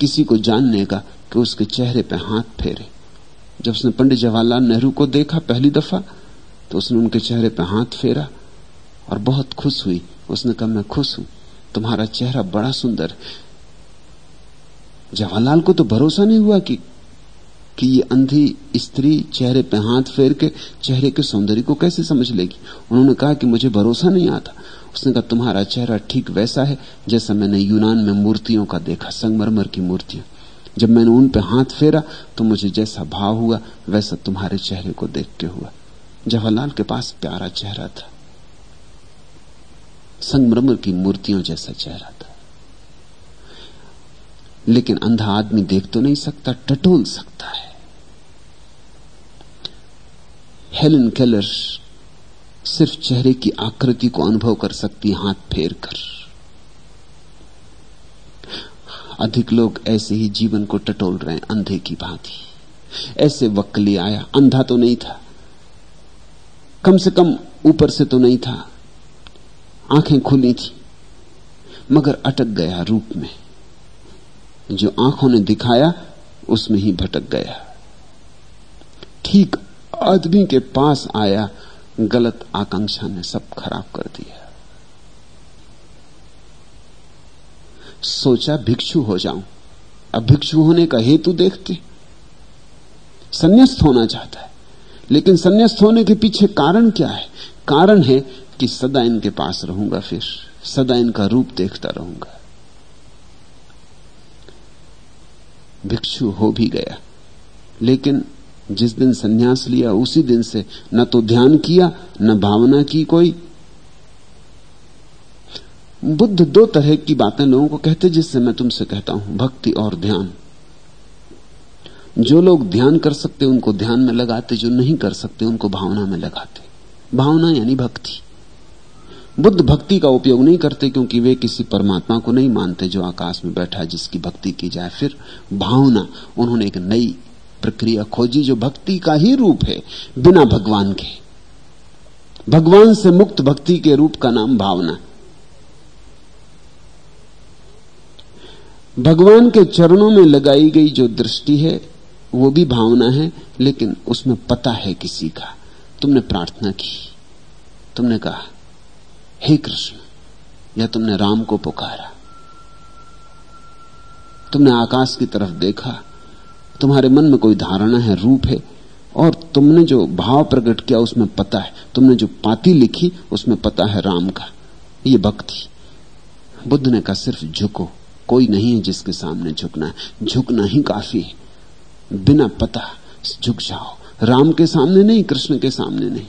किसी को जानने का कि उसके चेहरे पे हाथ फेरे। जब उसने पंडित जवाहरलाल नेहरू को देखा पहली दफ़ा तो उसने उनके चेहरे पे हाथ फेरा और बहुत खुश हुई। उसने कहा, मैं खुश हूँ। तुम्हारा चेहरा बड़ा सुंदर जवाहरलाल को तो भरोसा नहीं हुआ कि कि ये अंधी स्त्री चेहरे पे हाथ फेर के चेहरे के सौंदर्य को कैसे समझ लेगी? उन्होंने कहा कि मुझे भरोसा नहीं आता। उसने कहा, तुम्हारा चेहरा ठीक वैसा है जैसा मैंने यूनान में मूर्तियों का देखा, संगमरमर की मूर्तियाँ। जब मैंने उन पे हाथ फेरा तो मुझे जैसा भाव हुआ, वैसा तुम्हारे चेहरे को देख के हुआ जवाहरलाल के पास प्यारा चेहरा था। संगमरमर की मूर्तियों जैसा चेहरा था। लेकिन अंधा आदमी देख तो नहीं सकता, टटोल सकता है। हेलन केलर सिर्फ़ चेहरे की आकृति को अनुभव कर सकती हाथ फेर कर। अधिक लोग ऐसे ही जीवन को टटोल रहे हैं, अंधे की भांति। ऐसे वक्ली आया, अंधा तो नहीं था। कम से कम ऊपर से तो नहीं था। आँखें खुली थी, मगर अटक गया रूप में। जो आँखों ने दिखाया, उसमें ही भटक गया। ठीक आदमी के पास आया, गलत आकांक्षा ने सब खराब कर दिया। सोचा भिक्षु हो जाऊँ। अब भिक्षु होने का हेतु देखते संन्यास्त होना चाहता है। लेकिन संन्यास्त होने के पीछे कारण क्या है? कारण है कि सदा इनके पास रहूँगा फिर। सदा इनका रूप देखता रहूँगा। भिक्षु हो भी गया। लेकिन जिस दिन सन्यास लिया, उसी दिन से न तो ध्यान किया, न भावना की कोई। बुद्ध दो तरह की बातें लोगों को कहते जिससे मैं तुमसे कहता हूँ, भक्ति और ध्यान। जो लोग ध्यान कर सकते उनको ध्यान में लगाते, जो नहीं कर सकते, उनको भावना में लगाते। भावना यानी भक्ति। बुद्ध भक्ति का उपयोग नहीं करते क्योंकि वे किसी परमात्मा को नहीं मानते जो आकाश में बैठा जिसकी भक्ति की जाए। फिर भावना, उन्होंने एक नई प्रक्रिया खोजी जो भक्ति का ही रूप है, बिना भगवान के। भगवान से मुक्त भक्ति के रूप का नाम भावना। भगवान के चरणों में लगाई गई जो दृष्टि है, वो भी भावना है, लेकिन उसमें पता है किसी का। तुमने प्रार्थना की, तुमने कहा हे कृष्ण या तुमने राम को पुकारा। तुमने आकाश की तरफ़ देखा, तुम्हारे मन में कोई धारणा है, रूप है, और तुमने जो भाव प्रकट किया उसमें पता है, तुमने जो पाती लिखी उसमें पता है राम का। ये भक्ति, बुद्ध ने कहा, सिर्फ़ झुको, कोई नहीं है जिसके सामने झुकना है। झुकना ही काफ़ी है। बिना पता, झुक जाओ। राम के सामने नहीं, कृष्ण के सामने नहीं।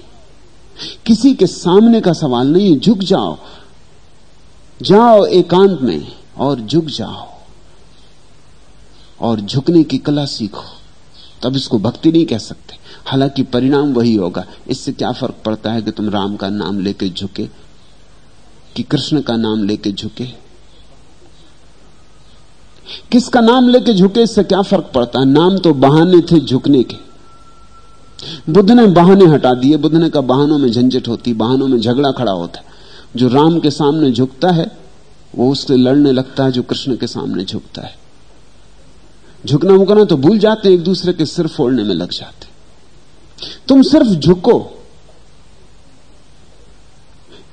किसी के सामने का सवाल नहीं है झुक जाओ। जाओ एकांत में और झुक जाओ। और झुकने की कला सीखो। तब इसको भक्ति नहीं कह सकते। हालाँकि परिणाम वही होगा। इससे क्या फ़र्क पड़ता है कि तुम राम का नाम लेके झुके? कि कृष्ण का नाम लेके झुके? किसका नाम लेके झुके, इससे क्या फ़र्क पड़ता है? नाम तो बहाने थे झुकने के। बुद्ध ने बहाने हटा दिए। बुद्ध ने कहा, बहानों में झंझट होती, बहानों में झगड़ा खड़ा होता जो राम के सामने झुकता है, वो उससे लड़ने लगता है, जो कृष्ण के सामने झुकता है। झुकना मुकना तो भूल जाते एक दूसरे के सिर फोड़ने में लग जाते तुम सिर्फ़ झुको।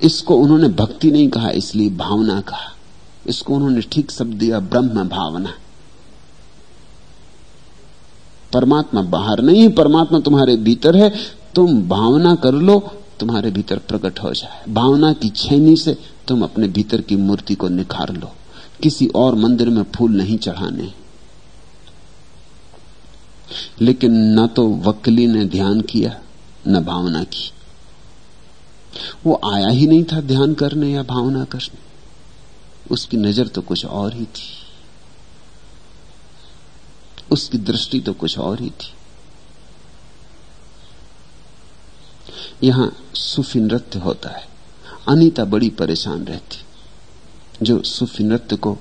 इसको उन्होंने भक्ति नहीं कहा, इसलिए भावना कहा। इसको उन्होंने ठीक शब्द दिया, ब्रह्म भावना। परमात्मा बाहर नहीं है परमात्मा तुम्हारे भीतर है, तुम भावना कर लो, तुम्हारे भीतर प्रकट हो जाए। भावना की छेनी से तुम अपने भीतर की मूर्ति को निखार लो। किसी और मंदिर में फूल नहीं चढ़ाने। लेकिन न तो वकीली ने ध्यान किया, न भावना की। वो आया ही नहीं था ध्यान करने या भावना करने। उसकी नज़र तो कुछ और ही थी। उसकी दृष्टि तो कुछ और ही थी। यहाँ सूफी नृत्य होता है। अनीता बड़ी परेशान रहती, जो सूफी नृत्य को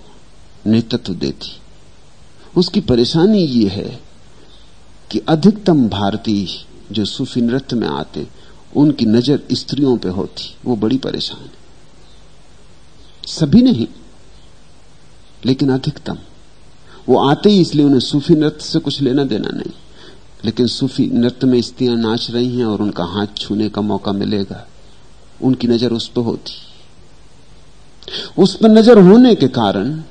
नेतृत्व देती। उसकी परेशानी ये है कि अधिकतम भारतीय जो सूफी नृत्य में आते, उनकी नज़र स्त्रियों पे होती। वो बड़ी परेशान है। सभी नहीं, लेकिन अधिकतम। वो आते ही इसलिए उन्हें सूफी नृत्य से कुछ लेना देना नहीं। लेकिन सूफी नृत्य में स्त्रियाँ नाच रही हैं और उनका हाथ छूने का मौका मिलेगा। उनकी नज़र उस पर होती। उस पर नज़र होने के कारण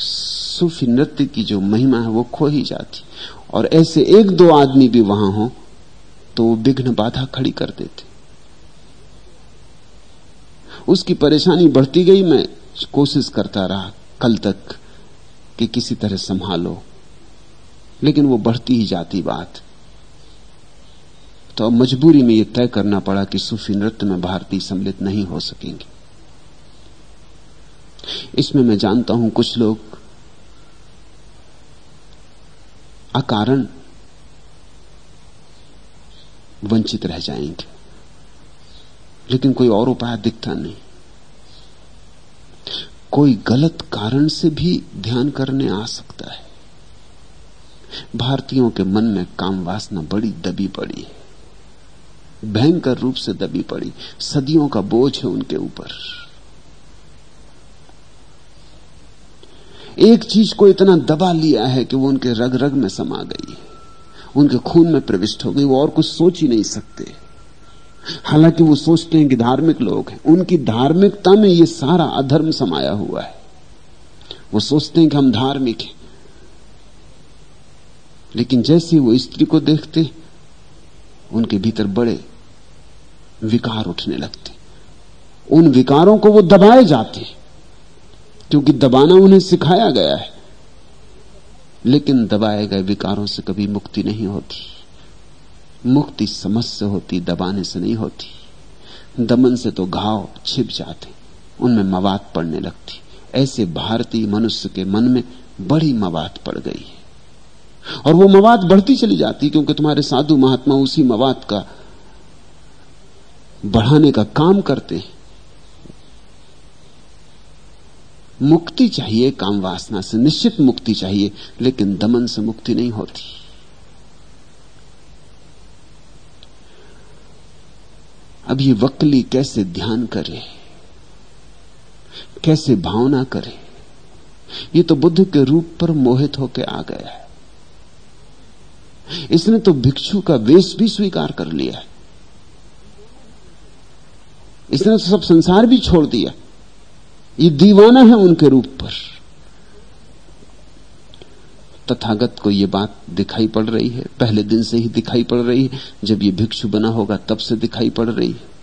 सूफी नृत्य की जो महिमा है वो खो ही जाती। और ऐसे एक दो आदमी भी वहाँ हो तो वो विघ्न बाधा खड़ी कर देते। उसकी परेशानी बढ़ती गई, मैं कोशिश करता रहा कल तक कि किसी तरह संभालो। लेकिन वो बढ़ती ही जाती बात। तो मजबूरी में यह तय करना पड़ा कि सूफी नृत्य में भारतीय सम्मिलित नहीं हो सकेंगे। इसमें मैं जानता हूँ कुछ लोग अकारण वंचित रह जाएँगे। लेकिन कोई और उपाय दिखता नहीं। कोई गलत कारण से भी ध्यान करने आ सकता है। भारतीयों के मन में काम वासना बड़ी दबी पड़ी है। भयंकर रूप से दबी पड़ी। सदियों का बोझ है उनके ऊपर। एक चीज़ को इतना दबा लिया है कि वो उनके रग रग में समा गई है। उनके खून में प्रविष्ट हो गई। वो और कुछ सोच ही नहीं सकते। हालाँकि वो सोचते हैं कि धार्मिक लोग हैं। उनकी धार्मिकता में ये सारा अधर्म समाया हुआ है। वो सोचते हैं कि हम धार्मिक हैं। लेकिन जैसे वो स्त्री को देखते, उनके भीतर बड़े विकार उठने लगते। उन विकारों को वो दबाए जाते क्योंकि दबाना उन्हें सिखाया गया है। लेकिन दबाए गए विकारों से कभी मुक्ति नहीं होती। मुक्ति समझ से होती, दबाने से नहीं होती। दमन से तो घाव छिप जाते, उनमें मवाद पड़ने लगती। ऐसे भारतीय मनुष्य के मन में बड़ी मवाद पड़ गई है। और वो मवाद बढ़ती चली जाती, क्योंकि तुम्हारे साधु महात्मा उसी मवाद का बढ़ाने का काम करते हैं। मुक्ति चाहिए, काम वासना से, निश्चित मुक्ति चाहिए, लेकिन दमन से मुक्ति नहीं होती। अब ये वकली कैसे ध्यान करे? कैसे भावना करे? ये तो बुद्ध के रूप पर मोहित होकर आ गया है। इसने तो भिक्षु का वेश भी स्वीकार कर लिया है। इसने तो सब संसार भी छोड़ दिया। ये दीवाना है उनके रूप पर। तथागत को यह बात दिखाई पड़ रही है। पहले दिन से ही दिखाई पड़ रही है। जब ये भिक्षु बना होगा, तब से दिखाई पड़ रही है।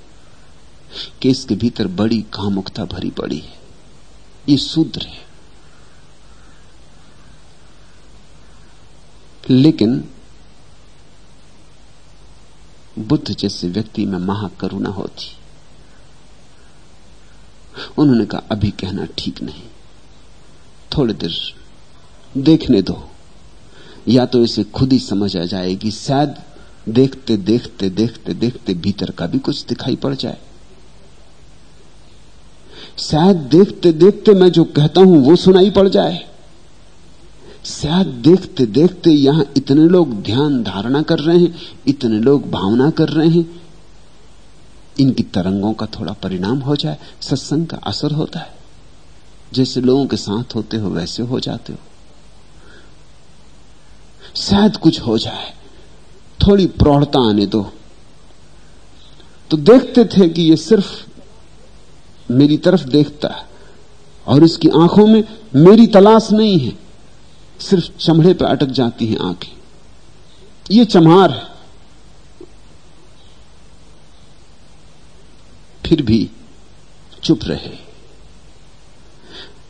कि इसके भीतर बड़ी कामुकता भरी पड़ी है। ये शूद्र है। लेकिन बुद्ध जैसे व्यक्ति में महाकरुणा होती। उन्होंने कहा, अभी कहना ठीक नहीं। थोड़ी देर देखने दो। या तो इसे खुद ही समझ आ जाएगी, शायद देखते देखते देखते देखते भीतर का भी कुछ दिखाई पड़ जाए। शायद देखते देखते मैं जो कहता हूँ वो सुनाई पड़ जाए। शायद देखते देखते यहाँ इतने लोग ध्यान धारणा कर रहे हैं, इतने लोग भावना कर रहे हैं, इनकी तरंगों का थोड़ा परिणाम हो जाए, सत्संग का असर होता है। जैसे लोगों के साथ होते हो, वैसे हो जाते हो। शायद कुछ हो जाए। थोड़ी प्रौढ़ता आने दो। तो देखते थे कि ये सिर्फ़ मेरी तरफ़ देखता है और इसकी आँखों में मेरी तलाश नहीं है। सिर्फ़ चमड़े पर अटक जाती हैं आँखें। ये चमार है। फिर भी चुप रहे।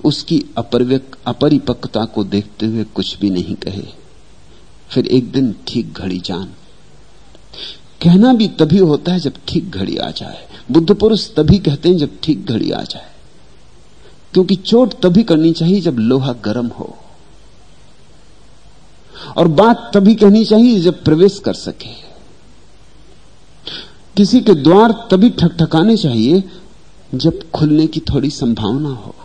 उसकी अपरिपक्वता को देखते हुए कुछ भी नहीं कहे। फिर एक दिन ठीक घड़ी जान। कहना भी तभी होता है जब ठीक घड़ी आ जाए। बुद्ध पुरुष तभी कहते हैं जब ठीक घड़ी आ जाए। क्योंकि चोट तभी करनी चाहिए जब लोहा गर्म हो। और बात तभी कहनी चाहिए जब प्रवेश कर सके। किसी के द्वार तभी ठकठकाने चाहिए जब खुलने की थोड़ी संभावना हो।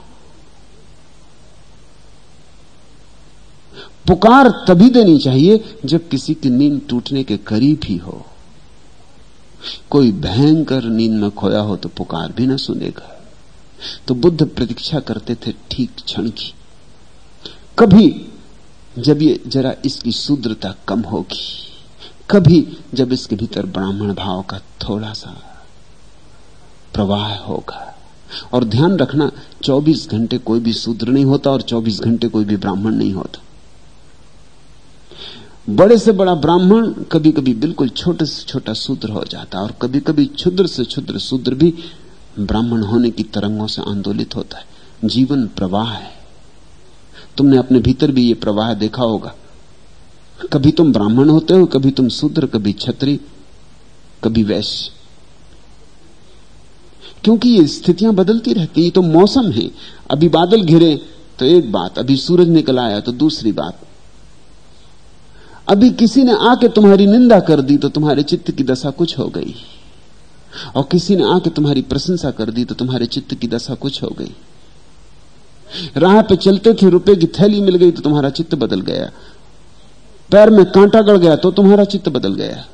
पुकार तभी देनी चाहिए जब किसी की नींद टूटने के करीब ही हो। कोई भयंकर नींद में खोया हो तो पुकार भी ना सुनेगा। तो बुद्ध प्रतीक्षा करते थे ठीक क्षण की। कभी जब ये जरा इसकी शूद्रता कम होगी, कभी जब इसके भीतर ब्राह्मण भाव का थोड़ा सा प्रवाह होगा। और ध्यान रखना 24 घंटे कोई भी शूद्र नहीं होता और 24 घंटे कोई भी ब्राह्मण नहीं होता। बड़े से बड़ा ब्राह्मण कभी कभी बिल्कुल छोटे से छोटा शूद्र हो जाता है और कभी कभी क्षुद्र से क्षुद्र शूद्र भी ब्राह्मण होने की तरंगों से आंदोलित होता है। जीवन प्रवाह है। तुमने अपने भीतर भी ये प्रवाह देखा होगा। कभी तुम ब्राह्मण होते हो, कभी तुम शूद्र, कभी छत्री कभी वैश्य। क्योंकि ये स्थितियाँ बदलती रहती ये तो मौसम है। अभी बादल घिरे तो एक बात, अभी सूरज निकल आया तो दूसरी बात। अभी किसी ने आके तुम्हारी निंदा कर दी तो तुम्हारे चित्त की दशा कुछ हो गई। और किसी ने आके तुम्हारी प्रशंसा कर दी तो तुम्हारे चित्त की दशा कुछ हो गई। राह पे चलते थे, रुपए की थैली मिल गई तो तुम्हारा चित्त बदल गया। पैर में कांटा गड़ गया तो तुम्हारा चित्त बदल गया।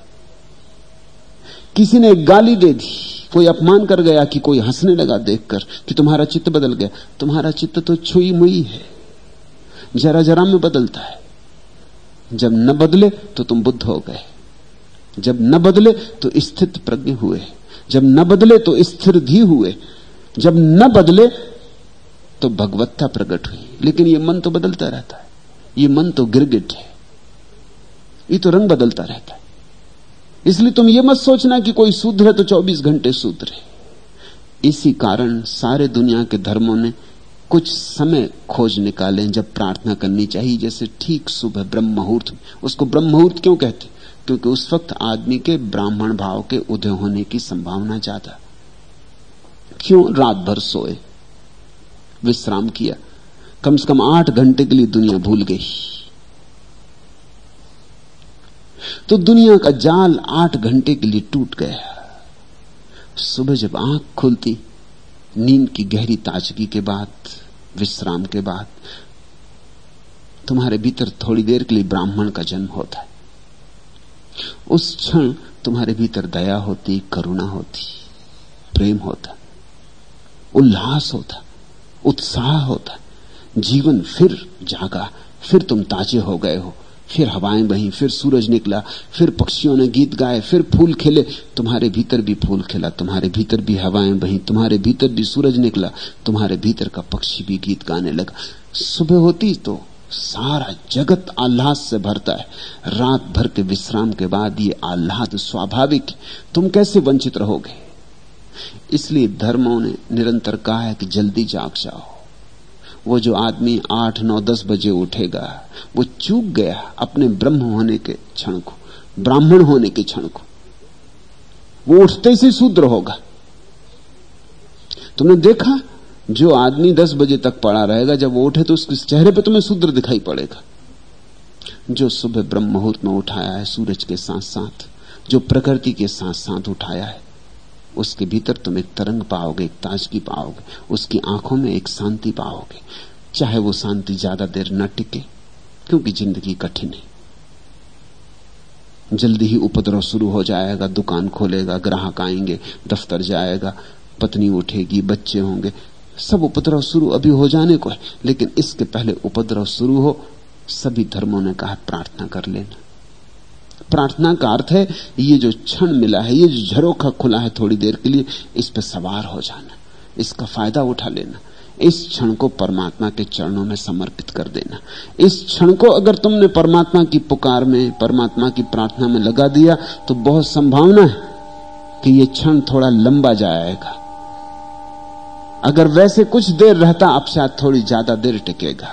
किसी ने गाली दे दी, कोई अपमान कर गया कि कोई हंसने लगा देखकर कि तुम्हारा चित्त बदल गया। तुम्हारा चित्त तो छुई मुई है, जरा जरा में बदलता है। जब न बदले तो तुम बुद्ध हो गए। जब न बदले तो स्थित प्रज्ञ हुए। जब न बदले तो स्थिर धी हुए। जब न बदले तो भगवत्ता प्रकट हुई। लेकिन ये मन तो बदलता रहता है। ये मन तो गिरगिट है। ये तो रंग बदलता रहता है। इसलिए तुम ये मत सोचना कि कोई सूत्र है तो 24 घंटे सूत्र है। इसी कारण सारे दुनिया के धर्मों ने कुछ समय खोज निकालें जब प्रार्थना करनी चाहिए। जैसे ठीक सुबह ब्रह्म मुहूर्त उसको ब्रह्म मुहूर्त क्यों कहते? क्योंकि उस वक्त आदमी के ब्राह्मण भाव के उदय होने की संभावना ज़्यादा। क्यों रात भर सोए? विश्राम किया। कम से कम आठ घंटे के लिए दुनिया भूल गई। तो दुनिया का जाल आठ घंटे के लिए टूट गया। सुबह जब आँख खुलती नींद की गहरी ताजगी के बाद, विश्राम के बाद, तुम्हारे भीतर थोड़ी देर के लिए ब्राह्मण का जन्म होता है। उस क्षण तुम्हारे भीतर दया होती, करुणा होती, प्रेम होता, उल्लास होता, उत्साह होता, जीवन फिर जागा, फिर तुम ताजे हो गए हो। फिर हवाएँ बही, फिर सूरज निकला, फिर पक्षियों ने गीत गाए, फिर फूल खिले। तुम्हारे भीतर भी फूल खिला, तुम्हारे भीतर भी हवाएँ बही, तुम्हारे भीतर भी सूरज निकला, तुम्हारे भीतर का पक्षी भी गीत गाने लगा। सुबह होती तो सारा जगत आह्लाद से भरता है। रात भर के विश्राम के बाद ये आह्लाद स्वाभाविक तुम कैसे वंचित रहोगे? इसलिए धर्मों ने निरंतर कहा है कि जल्दी जाग जाओ। वो जो आदमी आठ, नौ, दस बजे उठेगा, वो चूक गया अपने ब्रह्म होने के क्षण को, ब्राह्मण होने के क्षण को। वो उठते से शूद्र होगा। तुमने देखा, जो आदमी दस बजे तक पड़ा रहेगा, जब वो उठे तो उसके चेहरे पे तुम्हें शूद्र दिखाई पड़ेगा। जो सुबह ब्रह्म मुहूर्त में उठाया है, सूरज के साथ साथ जो प्रकृति के साथ साथ उठाया है उसके भीतर तुम एक तरंग पाओगे, एक ताजगी पाओगे, उसकी आँखों में एक शांति पाओगे। चाहे वो शांति ज़्यादा देर न टिके, क्योंकि ज़िंदगी कठिन है। जल्दी ही उपद्रव शुरू हो जाएगा, दुकान खोलेगा, ग्राहक आएँगे, दफ्तर जाएगा, पत्नी उठेगी, बच्चे होंगे। सब उपद्रव शुरू अभी हो जाने को है, लेकिन इसके पहले उपद्रव शुरू हो, सभी धर्मों ने कहा प्रार्थना कर लेना। प्रार्थना का अर्थ है, ये जो क्षण मिला है, ये जो झरोखा खुला है थोड़ी देर के लिए, इस पर सवार हो जाना, इसका फ़ायदा उठा लेना, इस क्षण को परमात्मा के चरणों में समर्पित कर देना। इस क्षण को अगर तुमने परमात्मा की पुकार में, परमात्मा की प्रार्थना में लगा दिया तो बहुत संभावना है कि यह क्षण थोड़ा लंबा जाएगा। अगर वैसे कुछ देर रहता अब शायद थोड़ी ज़्यादा देर टिकेगा।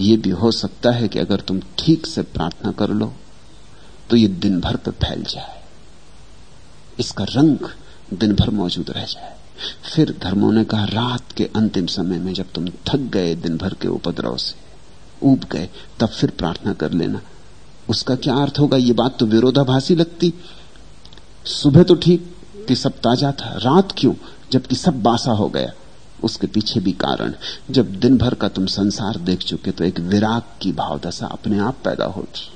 यह भी हो सकता है कि अगर तुम ठीक से प्रार्थना कर लो तो ये दिन भर पर फैल जाए। इसका रंग दिन भर मौजूद रह जाए। फिर धर्मों ने कहा, रात के अंतिम समय में जब तुम थक गए दिन भर के उपद्रव से, ऊब गए, तब फिर प्रार्थना कर लेना। उसका क्या अर्थ होगा? ये बात तो विरोधाभासी लगती। सुबह तो ठीक कि सब ताज़ा था रात क्यों? जबकि सब बासा हो गया। उसके पीछे भी कारण। जब दिन भर का तुम संसार देख चुके तो एक विराग की भावदशा अपने आप पैदा होती।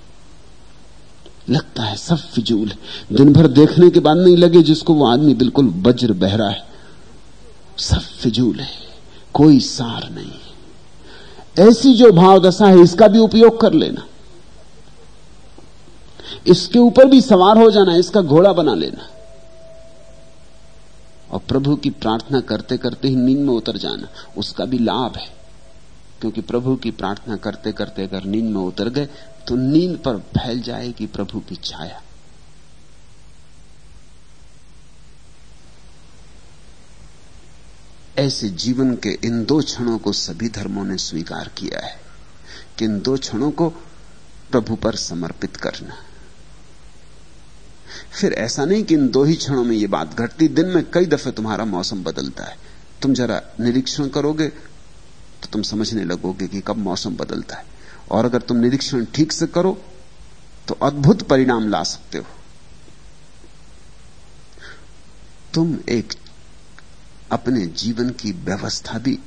लगता है सब फिजूल दिन भर देखने के बाद नहीं लगे जिसको वो आदमी बिल्कुल वज्र बहरा है। सब फिजूल है, कोई सार नहीं। ऐसी जो भावदशा है, इसका भी उपयोग कर लेना। इसके ऊपर भी सवार हो जाना, इसका घोड़ा बना लेना। और प्रभु की प्रार्थना करते करते ही नींद में उतर जाना, उसका भी लाभ है। क्योंकि प्रभु की प्रार्थना करते करते अगर नींद में उतर गए तो नींद पर फैल जाएगी प्रभु की छाया। ऐसे जीवन के इन दो क्षणों को सभी धर्मों ने स्वीकार किया है कि इन दो क्षणों को प्रभु पर समर्पित करना फिर ऐसा नहीं कि इन दो ही क्षणों में यह बात घटती, दिन में कई दफे तुम्हारा मौसम बदलता है। तुम जरा निरीक्षण करोगे तो तुम समझने लगोगे कि कब मौसम बदलता है। और अगर तुम निरीक्षण ठीक से करो तो अद्भुत परिणाम ला सकते हो। तुम एक अपने जीवन की व्यवस्था भी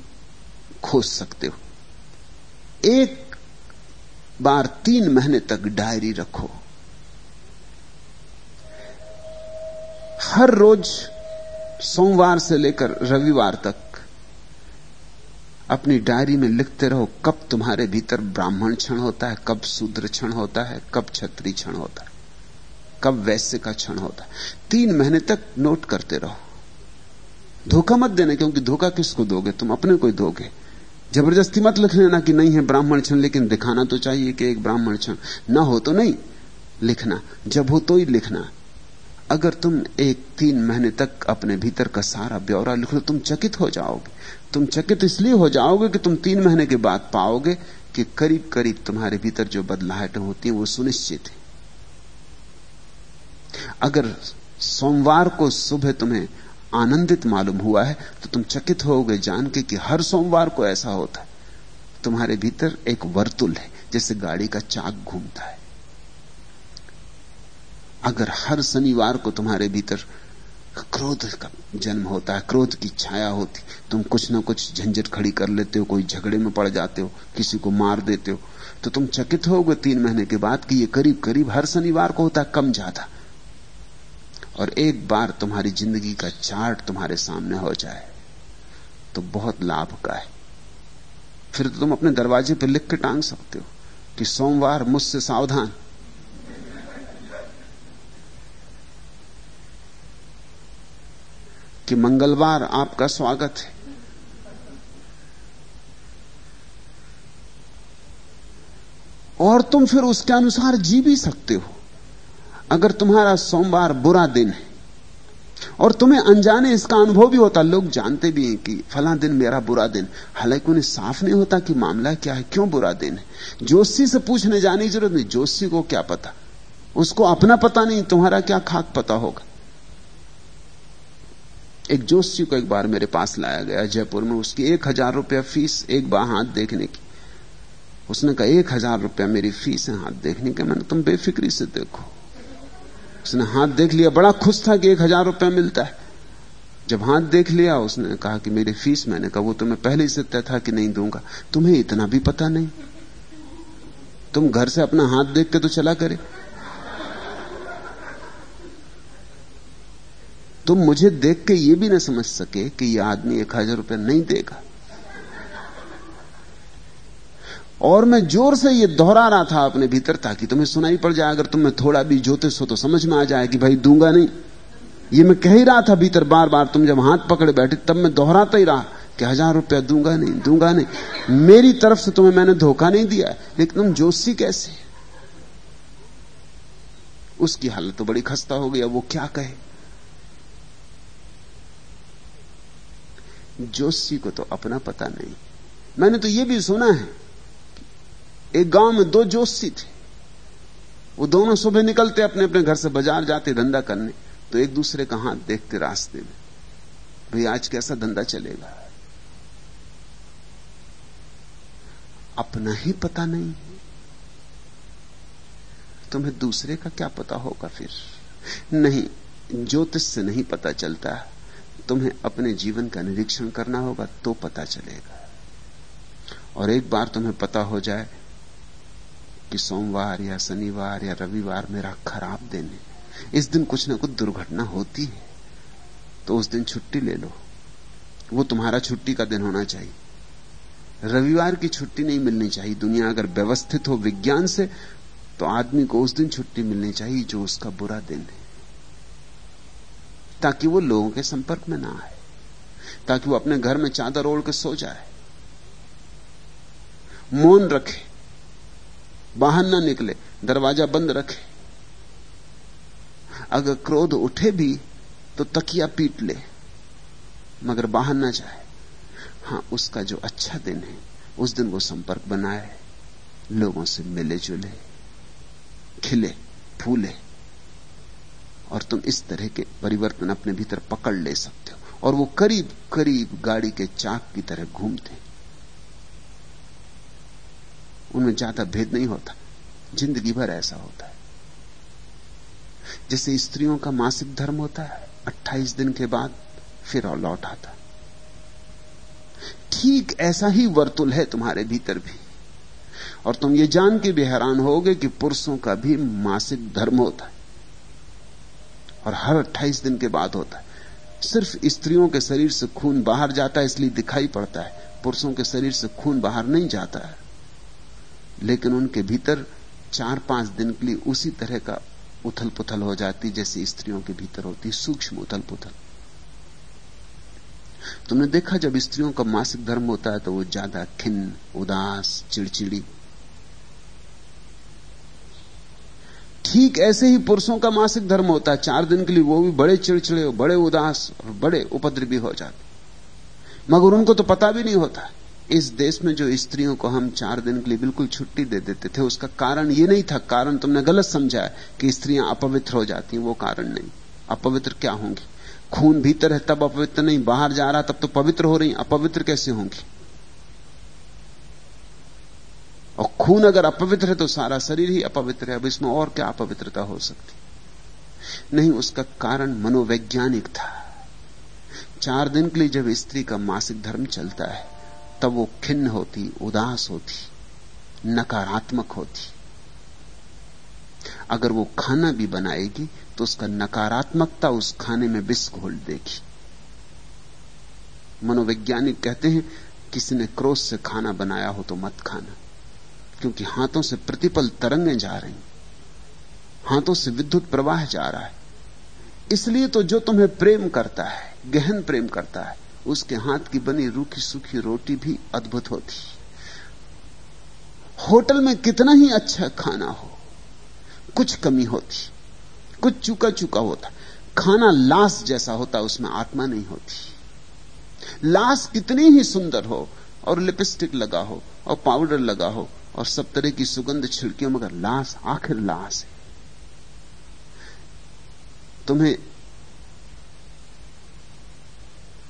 खोज सकते हो। एक बार तीन महीने तक डायरी रखो। हर रोज सोमवार से लेकर रविवार तक अपनी डायरी में लिखते रहो, कब तुम्हारे भीतर ब्राह्मण क्षण होता है, कब शूद्र क्षण होता है, कब छत्री क्षण होता है, कब वैश्य का क्षण होता है। तीन महीने तक नोट करते रहो। धोखा मत देना, क्योंकि धोखा किसको दोगे? तुम अपने को ही दोगे। ज़बरदस्ती मत लिख लेना कि नहीं है ब्राह्मण क्षण, लेकिन दिखाना तो चाहिए कि एक ब्राह्मण क्षण। ना हो तो नहीं लिखना। जब हो तो ही लिखना। अगर तुम एक तीन महीने तक अपने भीतर का सारा ब्यौरा लिख लो, तुम चकित हो जाओगे। तुम चकित इसलिए हो जाओगे कि तुम तीन महीने के बाद पाओगे कि करीब करीब तुम्हारे भीतर जो बदलाहट होती है, वो सुनिश्चित है। अगर सोमवार को सुबह तुम्हें आनंदित मालूम हुआ है तो तुम चकित होगे जान के कि हर सोमवार को ऐसा होता है। तुम्हारे भीतर एक वर्तुल है, जैसे गाड़ी का चाक घूमता है। अगर हर शनिवार को तुम्हारे भीतर क्रोध का जन्म होता है, क्रोध की छाया होती, तुम कुछ ना कुछ झंझट खड़ी कर लेते हो, कोई झगड़े में पड़ जाते हो, किसी को मार देते हो तो तुम चकित होगे तीन महीने के बाद कि ये करीब करीब हर शनिवार को होता है, कम ज़्यादा। और एक बार तुम्हारी ज़िंदगी का चार्ट तुम्हारे सामने हो जाए तो बहुत लाभ का है। फिर तो तुम अपने दरवाजे पर लिख के टांग सकते हो कि सोमवार मुझसे सावधान कि मंगलवार आपका स्वागत है। और तुम फिर उसके अनुसार जी भी सकते हो। अगर तुम्हारा सोमवार बुरा दिन है, और तुम्हें अनजाने इसका अनुभव भी होता, लोग जानते भी हैं कि फला दिन मेरा बुरा दिन। हालाँकि उन्हें साफ़ नहीं होता कि मामला क्या है, क्यों बुरा दिन है। जोशी से पूछने जाने की ज़रूरत नहीं, जोशी को क्या पता? उसको अपना पता नहीं, तुम्हारा क्या खाक पता होगा? एक जोशी को एक बार मेरे पास लाया गया जयपुर में, उसकी एक हज़ार रुपया फ़ीस एक बार हाथ देखने की। उसने कहा, एक हज़ार रुपया मेरी फ़ीस है हाथ देखने के। मैंने तुम बेफिक्री से देखो। उसने हाथ देख लिया, बड़ा खुश था कि एक हज़ार रुपया मिलता है। जब हाथ देख लिया, उसने कहा कि मेरी फ़ीस, मैंने कहा, वो तुम्हें पहले से तय था कि नहीं दूँगा। तुम्हें इतना भी पता नहीं। तुम घर से अपना हाथ देख के तो चला करे। तुम तो मुझे देख के ये भी ना समझ सके कि ये आदमी एक हज़ार रुपया नहीं देगा। और मैं ज़ोर से ये दोहरा रहा था अपने भीतर ताकि तुम्हें सुनाई पड़ जाए। अगर तुम्हें थोड़ा भी ज्योतिष हो तो समझ में आ जाए कि भाई दूँगा नहीं। ये मैं कह ही रहा था भीतर बार बार तुम जब हाथ पकड़े बैठे तब मैं दोहराता ही रहा कि हज़ार रुपया दूँगा नहीं दूँगा नहीं। मेरी तरफ़ से तुम्हें मैंने धोखा नहीं दिया लेकिन तुम जोशी कैसे? उसकी हालत तो बड़ी खस्ता हो गया वो क्या कहे? जोशी को तो अपना पता नहीं। मैंने तो यह भी सुना है एक गाँव में दो जोशी थे। वो दोनों सुबह निकलते अपने अपने घर से बाज़ार जाते धंधा करने तो एक दूसरे का हाथ देखते रास्ते में। भाई, आज कैसा धंधा चलेगा? अपना ही पता नहीं। तुम्हें दूसरे का क्या पता होगा फिर? नहीं, ज्योतिष से नहीं पता चलता। तुम्हें अपने जीवन का निरीक्षण करना होगा तो पता चलेगा। और एक बार तुम्हें पता हो जाए कि सोमवार या शनिवार या रविवार मेरा खराब दिन है। इस दिन कुछ ना कुछ दुर्घटना होती है। तो उस दिन छुट्टी ले लो। वो तुम्हारा छुट्टी का दिन होना चाहिए। रविवार की छुट्टी नहीं मिलनी चाहिए। दुनिया अगर व्यवस्थित हो विज्ञान से तो आदमी को उस दिन छुट्टी मिलनी चाहिए जो उसका बुरा दिन है। ताकि वो लोगों के संपर्क में ना आए, ताकि वो अपने घर में चादर ओढ़ के सो जाए। मौन रखे, बाहर ना निकले, दरवाज़ा बंद रखे। अगर क्रोध उठे भी तो तकिया पीट ले, मगर बाहर ना जाए। हाँ, उसका जो अच्छा दिन है, उस दिन वो संपर्क बनाए, लोगों से मिले जुले खिले, फूले। और तुम इस तरह के परिवर्तन अपने भीतर पकड़ ले सकते हो। और वो करीब करीब गाड़ी के चाक की तरह घूमते उनमें ज़्यादा भेद नहीं होता। ज़िंदगी भर ऐसा होता है। जैसे स्त्रियों का मासिक धर्म होता है 28 दिन के बाद फिर और लौट आता ठीक ऐसा ही वर्तुल है तुम्हारे भीतर भी। और तुम ये जान के भी हैरान होगे कि पुरुषों का भी मासिक धर्म होता है। और हर 28 दिन के बाद होता है। सिर्फ़ स्त्रियों के शरीर से खून बाहर जाता है, इसलिए दिखाई पड़ता है। पुरुषों के शरीर से खून बाहर नहीं जाता है। लेकिन उनके भीतर चार पाँच दिन के लिए उसी तरह का उथल पुथल हो जाती जैसे स्त्रियों के भीतर होती सूक्ष्म उथल पुथल तुमने देखा जब स्त्रियों का मासिक धर्म होता है तो वो ज़्यादा खिन्न, उदास, चिड़चिड़ी ठीक ऐसे ही पुरुषों का मासिक धर्म होता है। चार दिन के लिए वो भी बड़े चिड़चिड़े, बड़े उदास और बड़े उपद्रवी हो जाते मगर उनको तो पता भी नहीं होता। इस देश में जो स्त्रियों को हम चार दिन के लिए बिल्कुल छुट्टी दे देते थे, उसका कारण ये नहीं था। कारण तुमने गलत समझा है कि स्त्रियाँ अपवित्र हो जाती हैं, वो कारण नहीं। अपवित्र क्या होंगी? खून भीतर है, तब अपवित्र नहीं। बाहर जा रहा, तब तो पवित्र हो रही अपवित्र कैसे होंगी? और खून अगर अपवित्र है तो सारा शरीर ही अपवित्र है। अब इसमें और क्या अपवित्रता हो सकती? नहीं, उसका कारण मनोवैज्ञानिक था। चार दिन के लिए जब स्त्री का मासिक धर्म चलता है, तब वो खिन्न होती, उदास होती, नकारात्मक होती। अगर वो खाना भी बनाएगी तो उसका नकारात्मकता उस खाने में विष घोल देगी। मनोवैज्ञानिक कहते हैं, किसी ने क्रोध से खाना बनाया हो तो मत खाना। क्योंकि हाथों से प्रतिपल तरंगें जा रही हाथों से विद्युत प्रवाह जा रहा है। इसलिए तो जो तुम्हें प्रेम करता है, गहन प्रेम करता है, उसके हाथ की बनी रूखी सूखी रोटी भी अद्भुत होती होटल में कितना ही अच्छा खाना हो, कुछ कमी होती, कुछ चुका चुका होता, खाना लाश जैसा होता, उसमें आत्मा नहीं होती। लाश कितनी ही सुंदर हो, और लिपस्टिक लगा हो, और पाउडर लगा हो और सब तरह की सुगंध छिड़कियों मगर लाश, आखिर लाश है। तुम्हें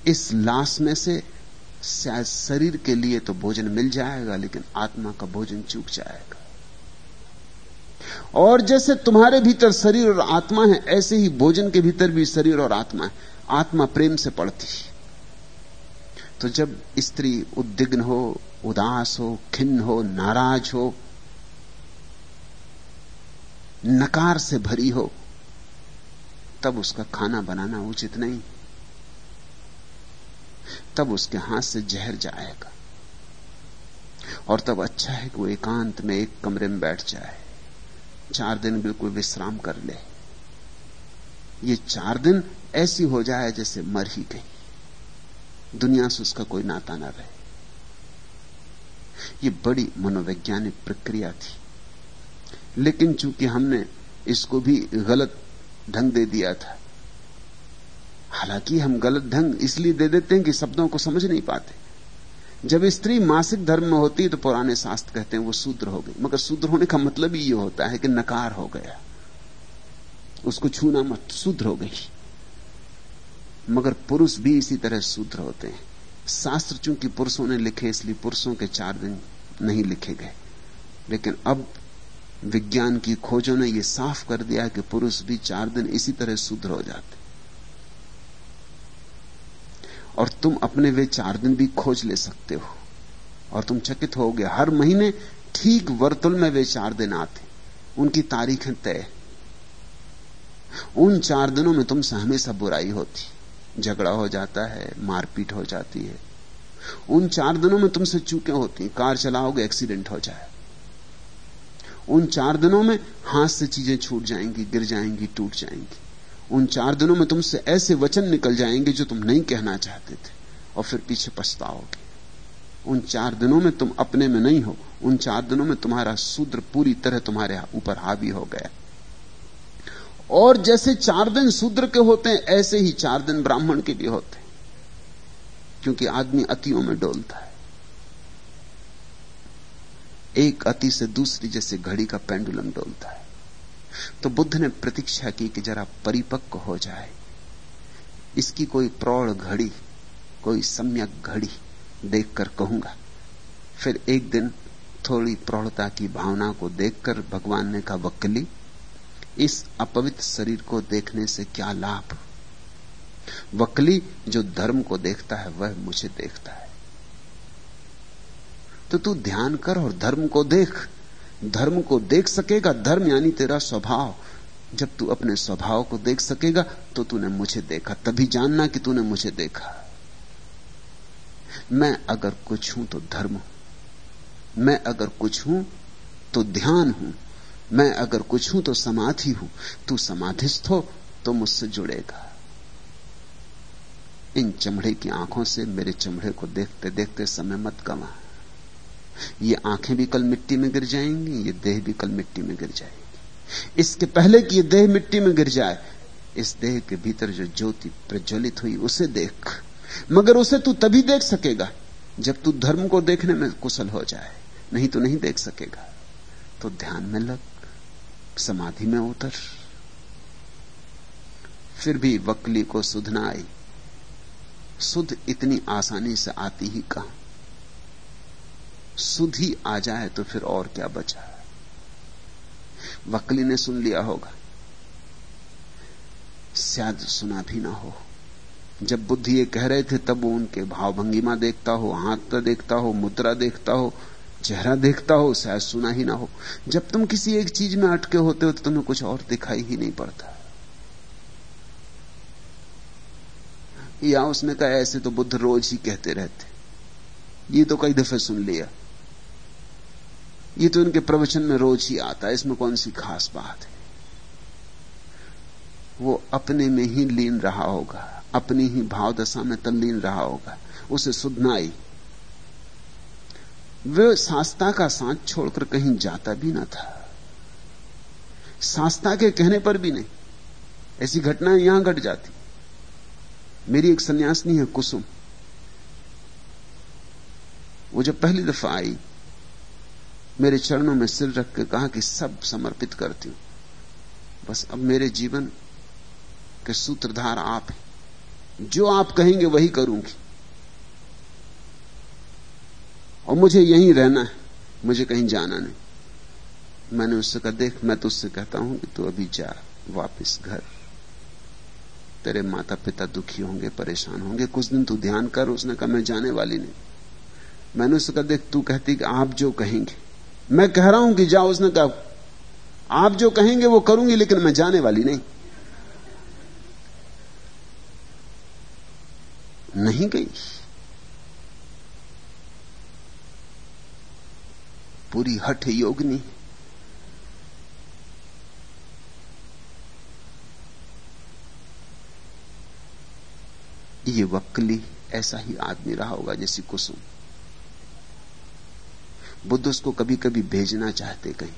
इस लाश में से शायद शरीर के लिए तो भोजन मिल जाएगा, लेकिन आत्मा का भोजन चूक जाएगा। और जैसे तुम्हारे भीतर शरीर और आत्मा है, ऐसे ही भोजन के भीतर भी शरीर और आत्मा है। आत्मा प्रेम से पड़ती तो जब स्त्री उद्विग्न हो उदास हो, खिन्न हो, नाराज़ हो, नकार से भरी हो, तब उसका खाना बनाना उचित नहीं। तब उसके हाथ से जहर जाएगा। और तब अच्छा है कि वो एकांत में एक कमरे में बैठ जाए। चार दिन बिल्कुल विश्राम कर ले। ये चार दिन ऐसी हो जाए जैसे मर ही गई। दुनिया से उसका कोई नाता ना रहे। ये बड़ी मनोवैज्ञानिक प्रक्रिया थी। लेकिन चूँकि हमने इसको भी गलत ढंग दे दिया था, हालाँकि हम गलत ढंग इसलिए दे देते हैं कि शब्दों को समझ नहीं पाते। जब स्त्री मासिक धर्म में होती तो पुराने शास्त्र कहते हैं वो शूद्र हो गई। मगर सूत्र होने का मतलब ही ये होता है कि नकार हो गया। उसको छूना मत सूत्र हो गई। मगर पुरुष भी इसी तरह सूत्र होते हैं। शास्त्र चूँकि पुरुषों ने लिखे, इसलिए पुरुषों के चार दिन नहीं लिखे गए। लेकिन अब विज्ञान की खोजों ने यह साफ़ कर दिया कि पुरुष भी चार दिन इसी तरह शुद्ध हो जाते। और तुम अपने वे चार दिन भी खोज ले सकते हो। और तुम चकित हो गए। हर महीने ठीक वर्तुल में वे चार दिन आते। उनकी तारीखें तय। उन चार दिनों में तुमसे हमेशा बुराई होती। झगड़ा हो जाता है, मारपीट हो जाती है। उन चार दिनों में तुमसे चूकें होती कार चलाओगे, एक्सीडेंट हो जाए। उन चार दिनों में हाथ से चीज़ें छूट जाएँगी, गिर जाएँगी, टूट जाएँगी। उन चार दिनों में तुमसे ऐसे वचन निकल जाएँगे जो तुम नहीं कहना चाहते थे, और फिर पीछे पछताओगे। उन चार दिनों में तुम अपने में नहीं हो, उन चार दिनों में तुम्हारा सूत्र पूरी तरह तुम्हारे ऊपर हावी हो गया। और जैसे चार दिन शूद्र के होते हैं, ऐसे ही चार दिन ब्राह्मण के भी होते हैं। क्योंकि आदमी अतियों में डोलता है। एक अति से दूसरी जैसे घड़ी का पेंडुलम डोलता है। तो बुद्ध ने प्रतीक्षा की कि जरा परिपक्व हो जाए। इसकी कोई प्रौढ़ घड़ी, कोई सम्यक घड़ी देखकर कहूँगा। फिर एक दिन थोड़ी प्रौढ़ता की भावना को देखकर भगवान ने कहा वक्ली इस अपवित्र शरीर को देखने से क्या लाभ? वकली जो धर्म को देखता है, वह मुझे देखता है। तो तू ध्यान कर और धर्म को देख। धर्म को देख सकेगा, धर्म यानी तेरा स्वभाव। जब तू अपने स्वभाव को देख सकेगा तो तूने मुझे देखा। तभी जानना कि तूने मुझे देखा। मैं अगर कुछ हूँ तो धर्म हूँ। मैं अगर कुछ हूँ तो ध्यान हूँ। मैं अगर कुछ हूँ तो समाधि हूँ। तू समाधिस्थ हो तो मुझसे जुड़ेगा। इन चमड़े की आँखों से मेरे चमड़े को देखते देखते समय मत गवा। ये आँखें भी कल मिट्टी में गिर जाएँगी, ये देह भी कल मिट्टी में गिर जाएगी। इसके पहले कि ये देह मिट्टी में गिर जाए, इस देह के भीतर जो ज्योति प्रज्वलित हुई, उसे देख। मगर उसे तू तभी देख सकेगा, जब तू धर्म को देखने में कुशल हो जाए। नहीं तो नहीं देख सकेगा। तो ध्यान में लग। समाधि में उतर। फिर भी वकली को सुधना आई सुध इतनी आसानी से आती ही कहा? सुध ही आ जाए तो फिर और क्या बचा? वकली ने सुन लिया होगा। शायद सुना भी ना हो। जब बुद्धि ये कह रहे थे तब वो उनके भाव भंगिमा देखता हो हाथ देखता हो, मुद्रा देखता हो चेहरा देखता हो, शायद सुना ही ना हो। जब तुम किसी एक चीज़ में अटके होते हो तो तुम्हें कुछ और दिखाई ही नहीं पड़ता। या उसने कहा, ऐसे तो बुद्ध रोज ही कहते रहते। ये तो कई दफे सुन लिया। ये तो इनके प्रवचन में रोज ही आता है, इसमें कौन सी खास बात है? वो अपने में ही लीन रहा होगा, अपनी ही भाव दशा में तल्लीन रहा होगा, उसे सुधनाई वे शास्ता का साथ छोड़कर कहीं जाता भी ना था। शास्ता के कहने पर भी नहीं। ऐसी घटनाएँ यहाँ घट जाती। मेरी एक सन्यासनी है कुसुम। वो जब पहली दफ़ा आई, मेरे चरणों में सिर रख के कहा कि सब समर्पित करती हूँ। बस अब मेरे जीवन के सूत्रधार आप हैं। जो आप कहेंगे वही करूँगी। और मुझे यहीं रहना है। मुझे कहीं जाना नहीं। मैंने उससे कहा, देख, मैं तो उससे कहता हूँ कि तू अभी जा, वापस घर। तेरे माता पिता दुखी होंगे, परेशान होंगे। कुछ दिन तू ध्यान कर, उसने कहा, मैं जाने वाली नहीं। मैंने उससे कहा, देख, तू कहती कि आप जो कहेंगे। मैं कह रहा हूँ कि जा, उसने कहा, आप जो कहेंगे, वो करूँगी, लेकिन मैं जाने वाली नहीं। नहीं गई। पूरी हठ योगनी। ये वक्ली ऐसा ही आदमी रहा होगा जैसी कुसुम। बुद्ध उसको कभी कभी भेजना चाहते कहीं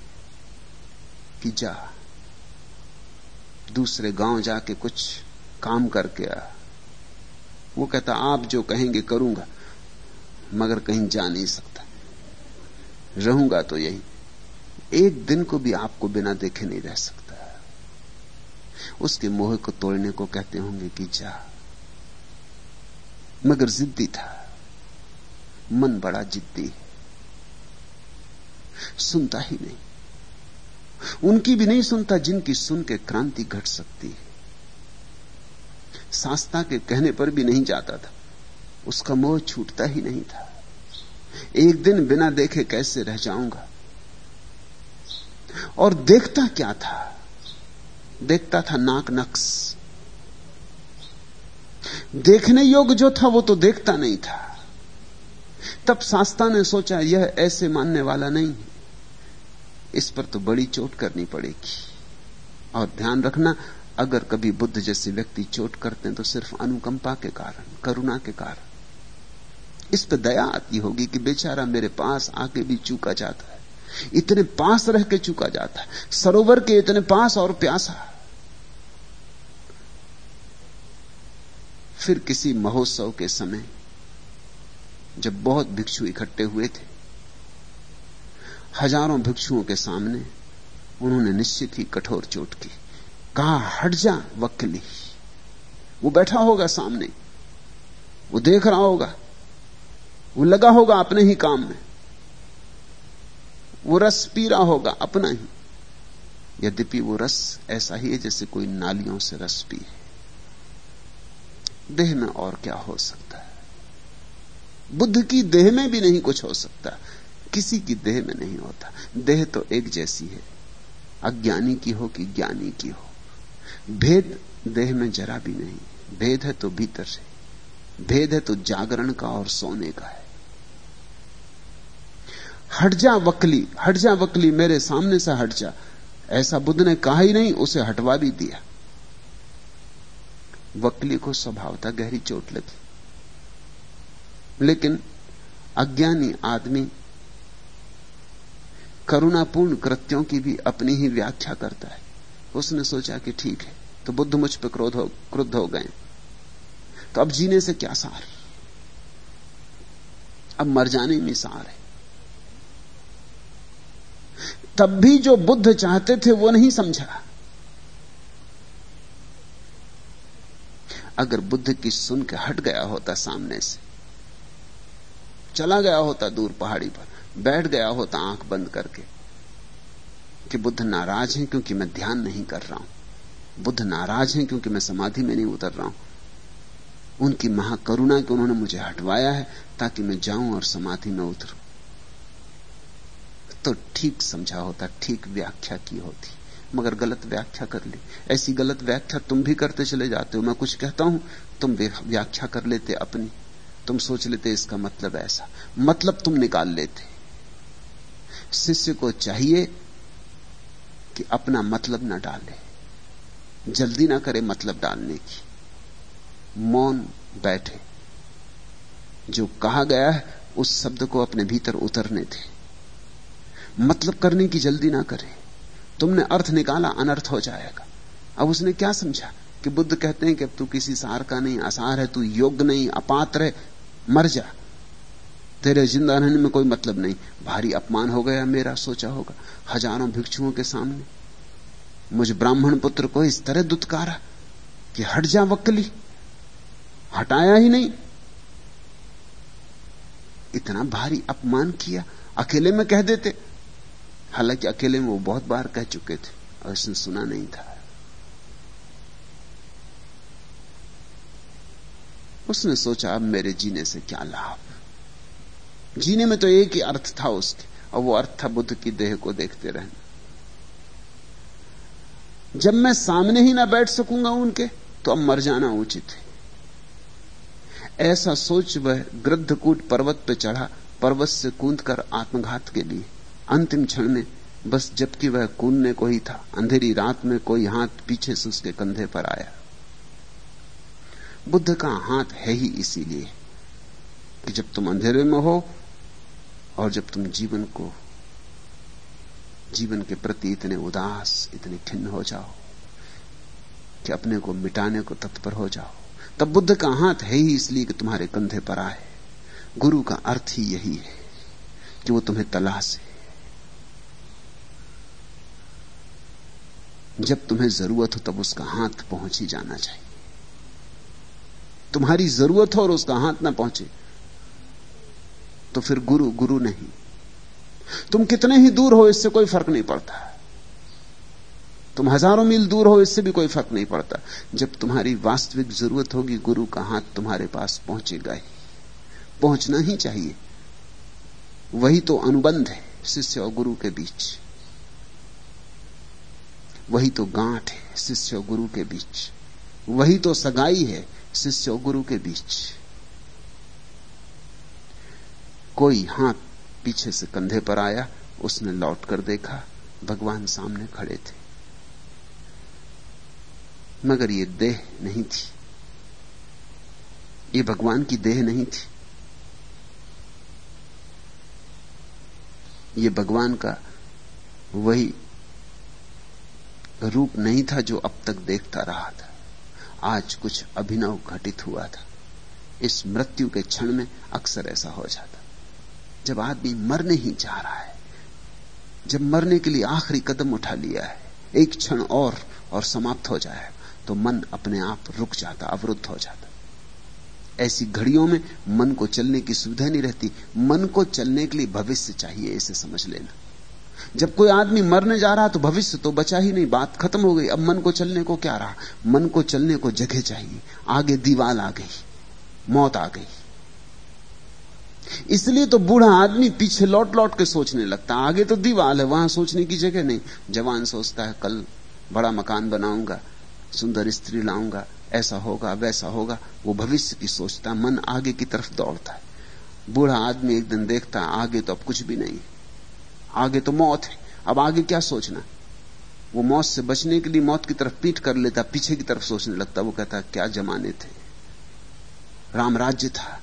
कि जा, दूसरे गाँव जाके कुछ काम करके आ। वो कहता, आप जो कहेंगे करूँगा, मगर कहीं जा नहीं सकता। रहूँगा तो यही। एक दिन को भी आपको बिना देखे नहीं रह सकता। उसके मोह को तोड़ने को कहते होंगे कि जा। मगर जिद्दी था। मन बड़ा जिद्दी है। सुनता ही नहीं। उनकी भी नहीं सुनता जिनकी सुन के क्रांति घट सकती है। शास्ता के कहने पर भी नहीं जाता था। उसका मोह छूटता ही नहीं था। एक दिन बिना देखे कैसे रह जाऊँगा? और देखता क्या था? देखता था नाक नक्स। देखने योग्य जो था, वो तो देखता नहीं था। तब शास्ता ने सोचा, यह ऐसे मानने वाला नहीं। इस पर तो बड़ी चोट करनी पड़ेगी। और ध्यान रखना, अगर कभी बुद्ध जैसे व्यक्ति चोट करते हैं तो सिर्फ़ अनुकंपा के कारण, करुणा के कारण। इस पर दया आती होगी कि बेचारा मेरे पास आके भी चूका जाता है। इतने पास रह के चूका जाता है। सरोवर के इतने पास और प्यासा। फिर किसी महोत्सव के समय, जब बहुत भिक्षु इकट्ठे हुए थे, हज़ारों भिक्षुओं के सामने उन्होंने निश्चित ही कठोर चोट की। कहा, हट जा वक्ली वो बैठा होगा सामने। वो देख रहा होगा। वो लगा होगा अपने ही काम में। वो रस पी रहा होगा अपना ही। यद्यपि वो रस ऐसा ही है जैसे कोई नालियों से रस पी है। देह में और क्या हो सकता है? बुद्ध की देह में भी नहीं कुछ हो सकता। किसी की देह में नहीं होता। देह तो एक जैसी है। अज्ञानी की हो कि ज्ञानी की हो। भेद देह में जरा भी नहीं। भेद है तो भीतर से। भेद है तो जागरण का और सोने का है। हट जा वकली, हट जा वकली, मेरे सामने से हट जा। ऐसा बुद्ध ने कहा ही नहीं, उसे हटवा भी दिया। वकली को स्वभावता गहरी चोट लगी। लेकिन अज्ञानी आदमी करुणापूर्ण कृत्यों की भी अपनी ही व्याख्या करता है। उसने सोचा कि ठीक है तो बुद्ध मुझ पर क्रोध हो, क्रुद्ध हो गए। तो अब जीने से क्या सार? अब मर जाने में सार है। तब भी जो बुद्ध चाहते थे वो नहीं समझा। अगर बुद्ध की सुन के हट गया होता सामने से, चला गया होता दूर पहाड़ी पर, बैठ गया होता आँख बंद करके, कि बुद्ध नाराज़ हैं क्योंकि मैं ध्यान नहीं कर रहा हूँ। बुद्ध नाराज़ हैं क्योंकि मैं समाधि में नहीं उतर रहा हूँ। उनकी महाकरुणा कि उन्होंने मुझे हटवाया है, ताकि मैं जाऊँ और समाधि में उतरूं। तो ठीक समझा होता, ठीक व्याख्या की होती। मगर गलत व्याख्या कर ली। ऐसी गलत व्याख्या तुम भी करते चले जाते हो। मैं कुछ कहता हूँ, तुम व्याख्या कर लेते अपनी। तुम सोच लेते इसका मतलब ऐसा। मतलब तुम निकाल लेते। शिष्य को चाहिए कि अपना मतलब ना डाले। जल्दी ना करे मतलब डालने की। मौन बैठे। जो कहा गया है, उस शब्द को अपने भीतर उतरने थे मतलब करने की जल्दी ना करे। तुमने अर्थ निकाला, अनर्थ हो जाएगा। अब उसने क्या समझा? कि बुद्ध कहते हैं कि अब तू किसी सार का नहीं आसार है, तू योग्य नहीं, अपात्र है, मर जा। तेरे ज़िंदा रहने में कोई मतलब नहीं। भारी अपमान हो गया मेरा, सोचा होगा। हज़ारों भिक्षुओं के सामने। मुझ ब्राह्मण पुत्र को इस तरह दुत्कारा कि हट जा वक्ली। हटाया ही नहीं। इतना भारी अपमान किया। अकेले में कह देते। हालाँकि अकेले में वो बहुत बार कह चुके थे, और इसने सुना नहीं था। उसने सोचा, अब मेरे जीने से क्या लाभ? जीने में तो एक ही अर्थ था उसके, और वो अर्थ था बुद्ध की देह को देखते रहना। जब मैं सामने ही ना बैठ सकूँगा उनके तो अब मर जाना उचित है। ऐसा सोच वह गृद्धकूट पर्वत पर चढ़ा, पर्वत से कूद कर आत्मघात के लिए। अंतिम क्षण में, बस जबकि वह कूदने को ही था, अंधेरी रात में कोई हाथ पीछे से उसके कंधे पर आया। बुद्ध का हाथ है ही इसीलिए कि जब तुम अंधेरे में हो और जब तुम जीवन को, जीवन के प्रति इतने उदास, इतने खिन्न हो जाओ कि अपने को मिटाने को तत्पर हो जाओ, तब बुद्ध का हाथ है ही इसलिए कि तुम्हारे कंधे पर आए। गुरु का अर्थ ही यही है कि वो तुम्हें तलाश है। जब तुम्हें ज़रूरत हो तब उसका हाथ पहुँच ही जाना चाहिए। तुम्हारी ज़रूरत हो और उसका हाथ ना पहुँचे तो फिर गुरु गुरु नहीं। तुम कितने ही दूर हो, इससे कोई फ़र्क नहीं पड़ता। तुम हज़ारों मील दूर हो, इससे भी कोई फ़र्क नहीं पड़ता। जब तुम्हारी वास्तविक ज़रूरत होगी, गुरु का हाथ तुम्हारे पास पहुंचेगा ही। पहुँचना ही चाहिए। वही तो अनुबंध है, शिष्य और गुरु के बीच। वही तो गांठ है शिष्य और गुरु के बीच। वही तो सगाई है शिष्य और गुरु के बीच। कोई हाथ पीछे से कंधे पर आया, उसने लौट कर देखा, भगवान सामने खड़े थे। मगर ये देह नहीं थी। ये भगवान की देह नहीं थी। ये भगवान का वही रूप नहीं था जो अब तक देखता रहा था। आज कुछ अभिनव घटित हुआ था। इस मृत्यु के क्षण में अक्सर ऐसा हो जाता। जब आदमी मरने ही जा रहा है, जब मरने के लिए आखिरी कदम उठा लिया है, एक क्षण और और समाप्त हो जाए तो मन अपने आप रुक जाता, अवरुद्ध हो जाता। ऐसी घड़ियों में मन को चलने की सुविधा नहीं रहती। मन को चलने के लिए भविष्य चाहिए, इसे समझ लेना। जब कोई आदमी मरने जा रहा तो भविष्य तो बचा ही नहीं, बात खत्म हो गई। अब मन को चलने को क्या रहा? मन को चलने को जगह चाहिए। आगे दीवाल आ गई, मौत आ गई। इसलिए तो बूढ़ा आदमी पीछे लौट लौट के सोचने लगता आगे तो दीवाल है, वहाँ सोचने की जगह नहीं। जवान सोचता है, कल बड़ा मकान बनाऊँगा, सुंदर स्त्री लाऊँगा, ऐसा होगा, वैसा होगा। वो भविष्य की सोचता मन आगे की तरफ़ दौड़ता है। बूढ़ा आदमी एक दिन देखता आगे तो अब कुछ भी नहीं आगे तो मौत है। अब आगे क्या सोचना? वो मौत से बचने के लिए मौत की तरफ़ पीट कर लेता, पीछे की तरफ़ सोचने लगता। वो कहता, क्या जमाने थे? राम राज्य था।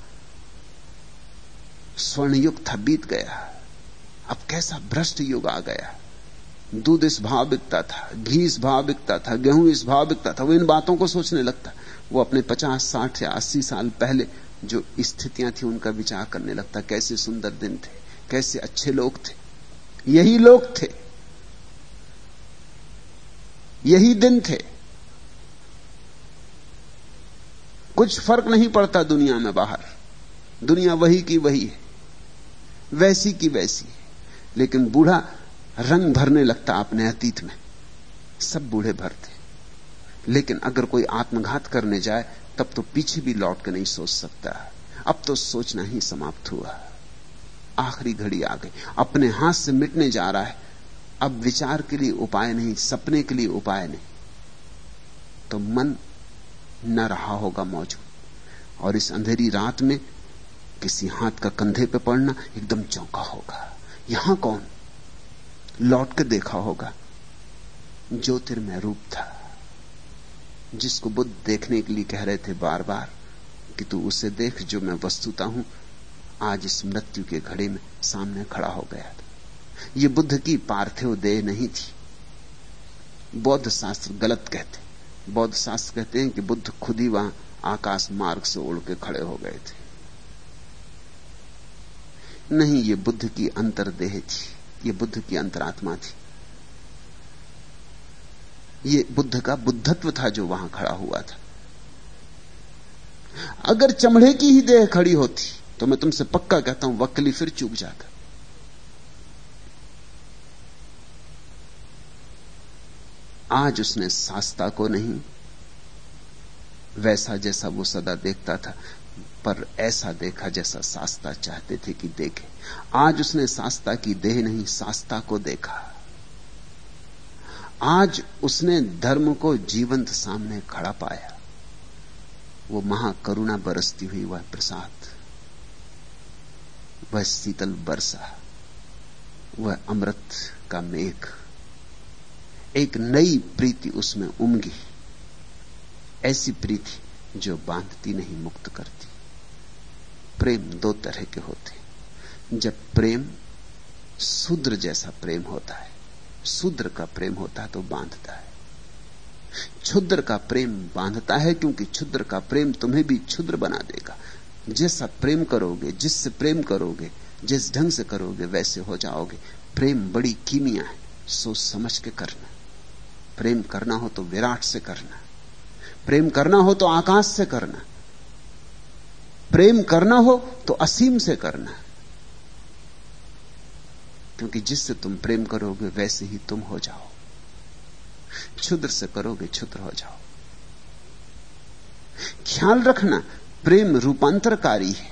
स्वर्ण युग था, बीत गया। अब कैसा भ्रष्ट युग आ गया। दूध इस भाव बिकता था, घी इस भाव बिकता था, गेहूँ इस भाव बिकता था। वो इन बातों को सोचने लगता। वो अपने पचास, साठ या अस्सी साल पहले जो स्थितियाँ थी, उनका विचार करने लगता, कैसे सुंदर दिन थे, कैसे अच्छे लोग थे यही लोग थे। यही दिन थे। कुछ फ़र्क नहीं पड़ता दुनिया में बाहर। दुनिया वही की वही है, वैसी की वैसी है। लेकिन बूढ़ा रंग भरने लगता अपने अतीत में। सब बूढ़े भरते लेकिन अगर कोई आत्मघात करने जाए, तब तो पीछे भी लौट के नहीं सोच सकता। अब तो सोचना ही समाप्त हुआ। आखिरी घड़ी आ गई। अपने हाथ से मिटने जा रहा है। अब विचार के लिए उपाय नहीं, सपने के लिए उपाय नहीं। तो मन न रहा होगा मौजूद। और इस अंधेरी रात में किसी हाथ का कंधे पे पड़ना एकदम चौंका होगा। यहाँ कौन? लौट के देखा होगा। ज्योतिर्मय रूप था, जिसको बुद्ध देखने के लिए कह रहे थे बार बार कि तू उसे देख जो मैं वस्तुता हूँ आज इस मृत्यु के घड़े में सामने खड़ा हो गया था। ये बुद्ध की पार्थिव देह नहीं थी। बौद्ध शास्त्र गलत कहते बौद्ध शास्त्र कहते हैं कि बुद्ध खुद ही वहाँ आकाश मार्ग से उड़ के खड़े हो गए थे। नहीं, ये बुद्ध की अंतरदेह थी। ये बुद्ध की अंतरात्मा थी। ये बुद्ध का बुद्धत्व था जो वहाँ खड़ा हुआ था। अगर चमड़े की ही देह खड़ी होती तो मैं तुमसे पक्का कहता हूँ, वक्ली फिर चूक जाता आज उसने सास्ता को नहीं, वैसा जैसा वो सदा देखता था, पर ऐसा देखा जैसा सास्ता चाहते थे कि देखे। आज उसने सास्ता की देह नहीं, सास्ता को देखा। आज उसने धर्म को जीवंत सामने खड़ा पाया। वो महाकरुणा बरसती हुई वह प्रसाद। वह शीतल वर्षा वह अमृत का मेघ एक नई प्रीति उसमें उमगी ऐसी प्रीति जो बांधती नहीं मुक्त करती प्रेम दो तरह के होते जब प्रेम शूद्र जैसा प्रेम होता है शूद्र का प्रेम होता है तो बांधता है क्षुद्र का प्रेम बांधता है क्योंकि क्षुद्र का प्रेम तुम्हें भी क्षुद्र बना देगा जैसा प्रेम करोगे जिससे प्रेम करोगे, जिस ढंग से करोगे, वैसे हो जाओगे। प्रेम बड़ी कीमिया है, सोच समझ के करना। प्रेम करना हो तो विराट से करना। प्रेम करना हो तो आकाश से करना। प्रेम करना हो तो असीम से करना। क्योंकि जिससे तुम प्रेम करोगे, वैसे ही तुम हो जाओ। क्षुद्र से करोगे, क्षुद्र हो जाओ। ख्याल रखना प्रेम रूपांतरकारी है।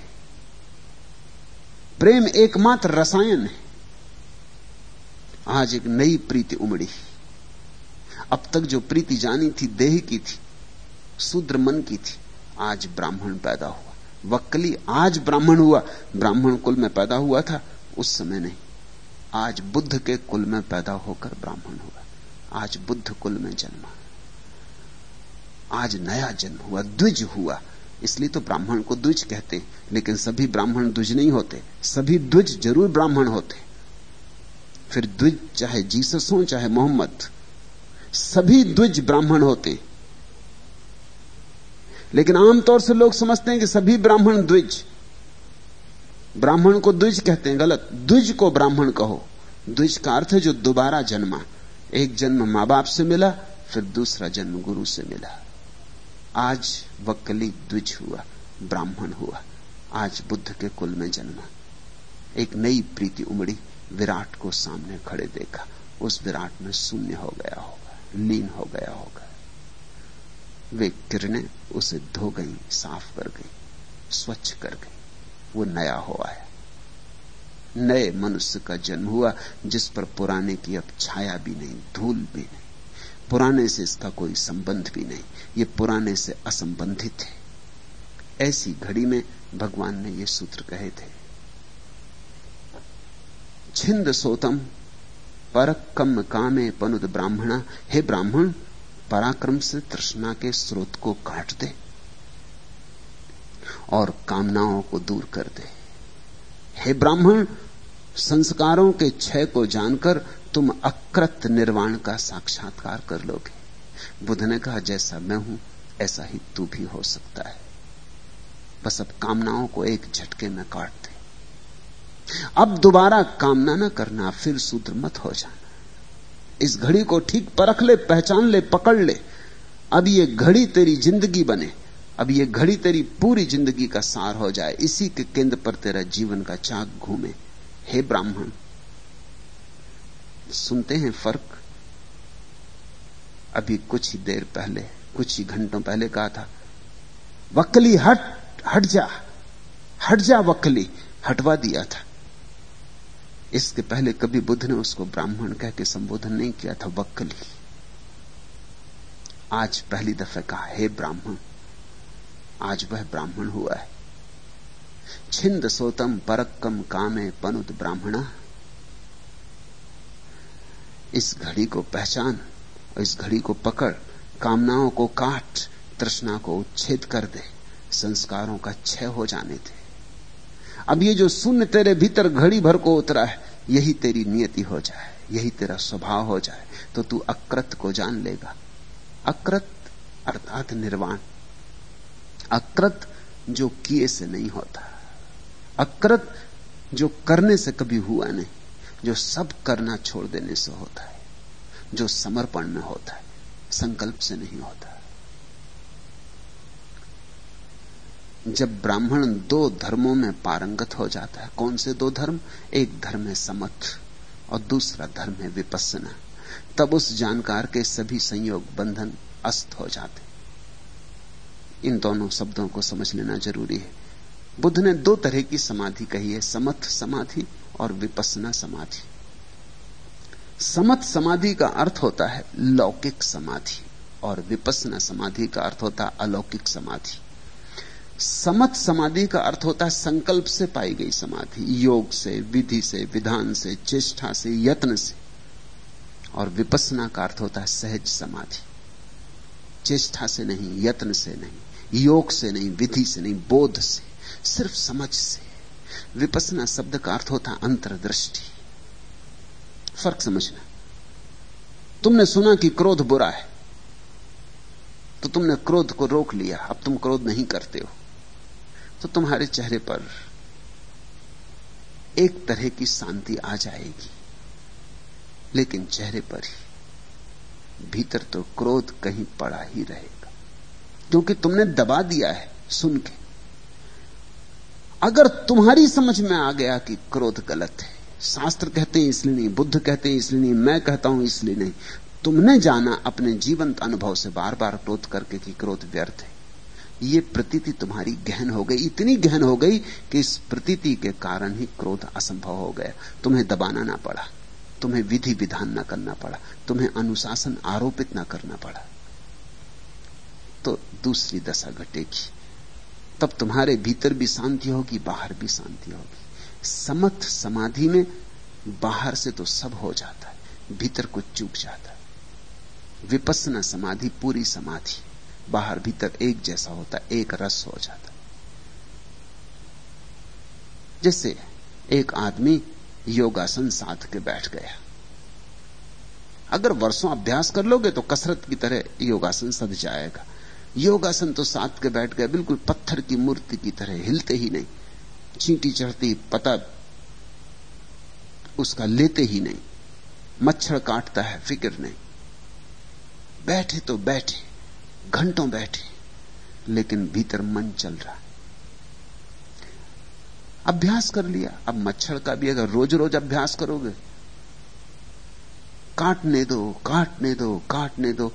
प्रेम एकमात्र रसायन है। आज एक नई प्रीति उमड़ी। अब तक जो प्रीति जानी थी, देह की थी, शूद्र मन की थी, आज ब्राह्मण पैदा हुआ। वक्कली आज ब्राह्मण हुआ। ब्राह्मण कुल में पैदा हुआ था, उस समय नहीं। आज बुद्ध के कुल में पैदा होकर ब्राह्मण हुआ। आज बुद्ध कुल में जन्मा। आज नया जन्म हुआ, द्विज हुआ। इसलिए तो ब्राह्मण को द्विज कहते लेकिन सभी ब्राह्मण द्विज नहीं होते। सभी द्विज ज़रूर ब्राह्मण होते। फिर द्विज चाहे जीसस हो, चाहे मोहम्मद, सभी द्विज ब्राह्मण होते। लेकिन आमतौर से लोग समझते हैं कि सभी ब्राह्मण द्विज। ब्राह्मण को द्विज कहते हैं, गलत। द्विज को ब्राह्मण कहो। द्विज का अर्थ है जो दोबारा जन्मा। एक जन्म माँ बाप से मिला, फिर दूसरा जन्म गुरु से मिला। आज वक्कली द्विज हुआ, ब्राह्मण हुआ, आज बुद्ध के कुल में जन्मा। एक नई प्रीति उमड़ी, विराट को सामने खड़े देखा। उस विराट में शून्य हो गया होगा, लीन हो गया होगा। वे किरणें उसे धो गई, साफ़ कर गई, स्वच्छ कर गई। वो नया हो आया। नए मनुष्य का जन्म हुआ, जिस पर पुराने की अब छाया भी नहीं, धूल भी नहीं। पुराने से इसका कोई संबंध भी नहीं। ये पुराने से असंबंधित है। ऐसी घड़ी में भगवान ने ये सूत्र कहे थे। छिंद सोतम, परक कम कामे पनुद ब्राह्मणा। हे ब्राह्मण, पराक्रम से तृष्णा के स्रोत को काट दे और कामनाओं को दूर कर दे। हे ब्राह्मण, संस्कारों के क्षय को जानकर तुम अकृत निर्वाण का साक्षात्कार कर लोगे। बुद्ध ने कहा, जैसा मैं हूँ, ऐसा ही तू भी हो सकता है। बस अब कामनाओं को एक झटके में काट दे। अब दोबारा कामना ना करना, फिर सूत्र मत हो जाना। इस घड़ी को ठीक परख ले, पहचान ले, पकड़ ले। अब ये घड़ी तेरी ज़िंदगी बने। अब ये घड़ी तेरी पूरी ज़िंदगी का सार हो जाए। इसी के केंद्र पर तेरा जीवन का चाक घूमे। हे ब्राह्मण, सुनते हैं फ़र्क? अभी कुछ ही देर पहले, कुछ ही घंटों पहले कहा था, वक्ली हट हट जा हट जा वकली, हटवा दिया था। इसके पहले कभी बुद्ध ने उसको ब्राह्मण कह के संबोधन नहीं किया था वक्कली आज पहली दफे कहा, हे ब्राह्मण, आज वह ब्राह्मण हुआ है। छिंद सोतम परक्कम कामे पनुत ब्राह्मणा। इस घड़ी को पहचान इस घड़ी को पकड़, कामनाओं को काट, तृष्णा को उच्छेद कर दे, संस्कारों का क्षय हो जाने दे। अब ये जो शून्य तेरे भीतर घड़ी भर को उतरा है, यही तेरी नियति हो जाए, यही तेरा स्वभाव हो जाए तो तू अकृत को जान लेगा। अकृत अर्थात निर्वाण। अकृत जो किए से नहीं होता। अकृत जो करने से कभी हुआ नहीं, जो सब करना छोड़ देने से होता है। जो समर्पण में होता है, संकल्प से नहीं होता। जब ब्राह्मण दो धर्मों में पारंगत हो जाता है, कौन से दो धर्म? एक धर्म है समथ और दूसरा धर्म है विपස්සना तब उस जानकार के सभी संयोग बंधन अस्त हो जाते। इन दोनों शब्दों को समझ लेना ज़रूरी है। बुद्ध ने दो तरह की समाधि कही है समथ समाधि और विपसना समाधि। समथ समाधि का अर्थ होता है लौकिक समाधि, और विपसना समाधि का अर्थ होता है अलौकिक समाधि। समत समाधि का अर्थ होता है संकल्प से पाई गई समाधि, योग से, विधि से, विधान से, चेष्टा से, यत्न से। और विपसना का अर्थ होता है सहज समाधि। चेष्टा से नहीं, यत्न से नहीं, योग से नहीं, विधि से नहीं, बोध से, सिर्फ़ समझ से। विपसना शब्द का अर्थ होता अंतर्दृष्टि। फ़र्क समझना। तुमने सुना कि क्रोध बुरा है तो तुमने क्रोध को रोक लिया। अब तुम क्रोध नहीं करते हो तो तुम्हारे चेहरे पर एक तरह की शांति आ जाएगी। लेकिन चेहरे पर ही भीतर तो क्रोध कहीं पड़ा ही रहेगा, क्योंकि तुमने दबा दिया है सुन के। अगर तुम्हारी समझ में आ गया कि क्रोध गलत है शास्त्र कहते हैं इसलिए नहीं, बुद्ध कहते हैं इसलिए नहीं, मैं कहता हूँ इसलिए नहीं। तुमने जाना अपने जीवंत अनुभव से बार बार क्रोध करके कि क्रोध व्यर्थ है। ये प्रतीति तुम्हारी गहन हो गई, इतनी गहन हो गई कि इस प्रतीति के कारण ही क्रोध असंभव हो गया। तुम्हें दबाना ना पड़ा, तुम्हें विधि विधान ना करना पड़ा, तुम्हें अनुशासन आरोपित ना करना पड़ा। तो दूसरी दशा घटेगी। तब तुम्हारे भीतर भी शांति होगी, बाहर भी शांति होगी। समथ समाधि में बाहर से तो सब हो जाता है, भीतर कुछ चूक जाता है। विपसना समाधि, पूरी समाधि, बाहर भीतर एक जैसा होता एक रस हो जाता जैसे एक आदमी योगासन साध के बैठ गया। अगर वर्षों अभ्यास कर लोगे तो कसरत की तरह योगासन सद जाएगा। योगासन तो साध के बैठ गए, बिल्कुल पत्थर की मूर्ति की तरह, हिलते ही नहीं। चींटी चढ़ती पता उसका लेते ही नहीं? मच्छर काटता है, फ़िक्र नहीं। बैठे तो बैठे, घंटों बैठे, लेकिन भीतर मन चल रहा है। अभ्यास कर लिया, अब मच्छर का भी अगर रोज रोज अभ्यास करोगे, काटने दो काटने दो काटने दो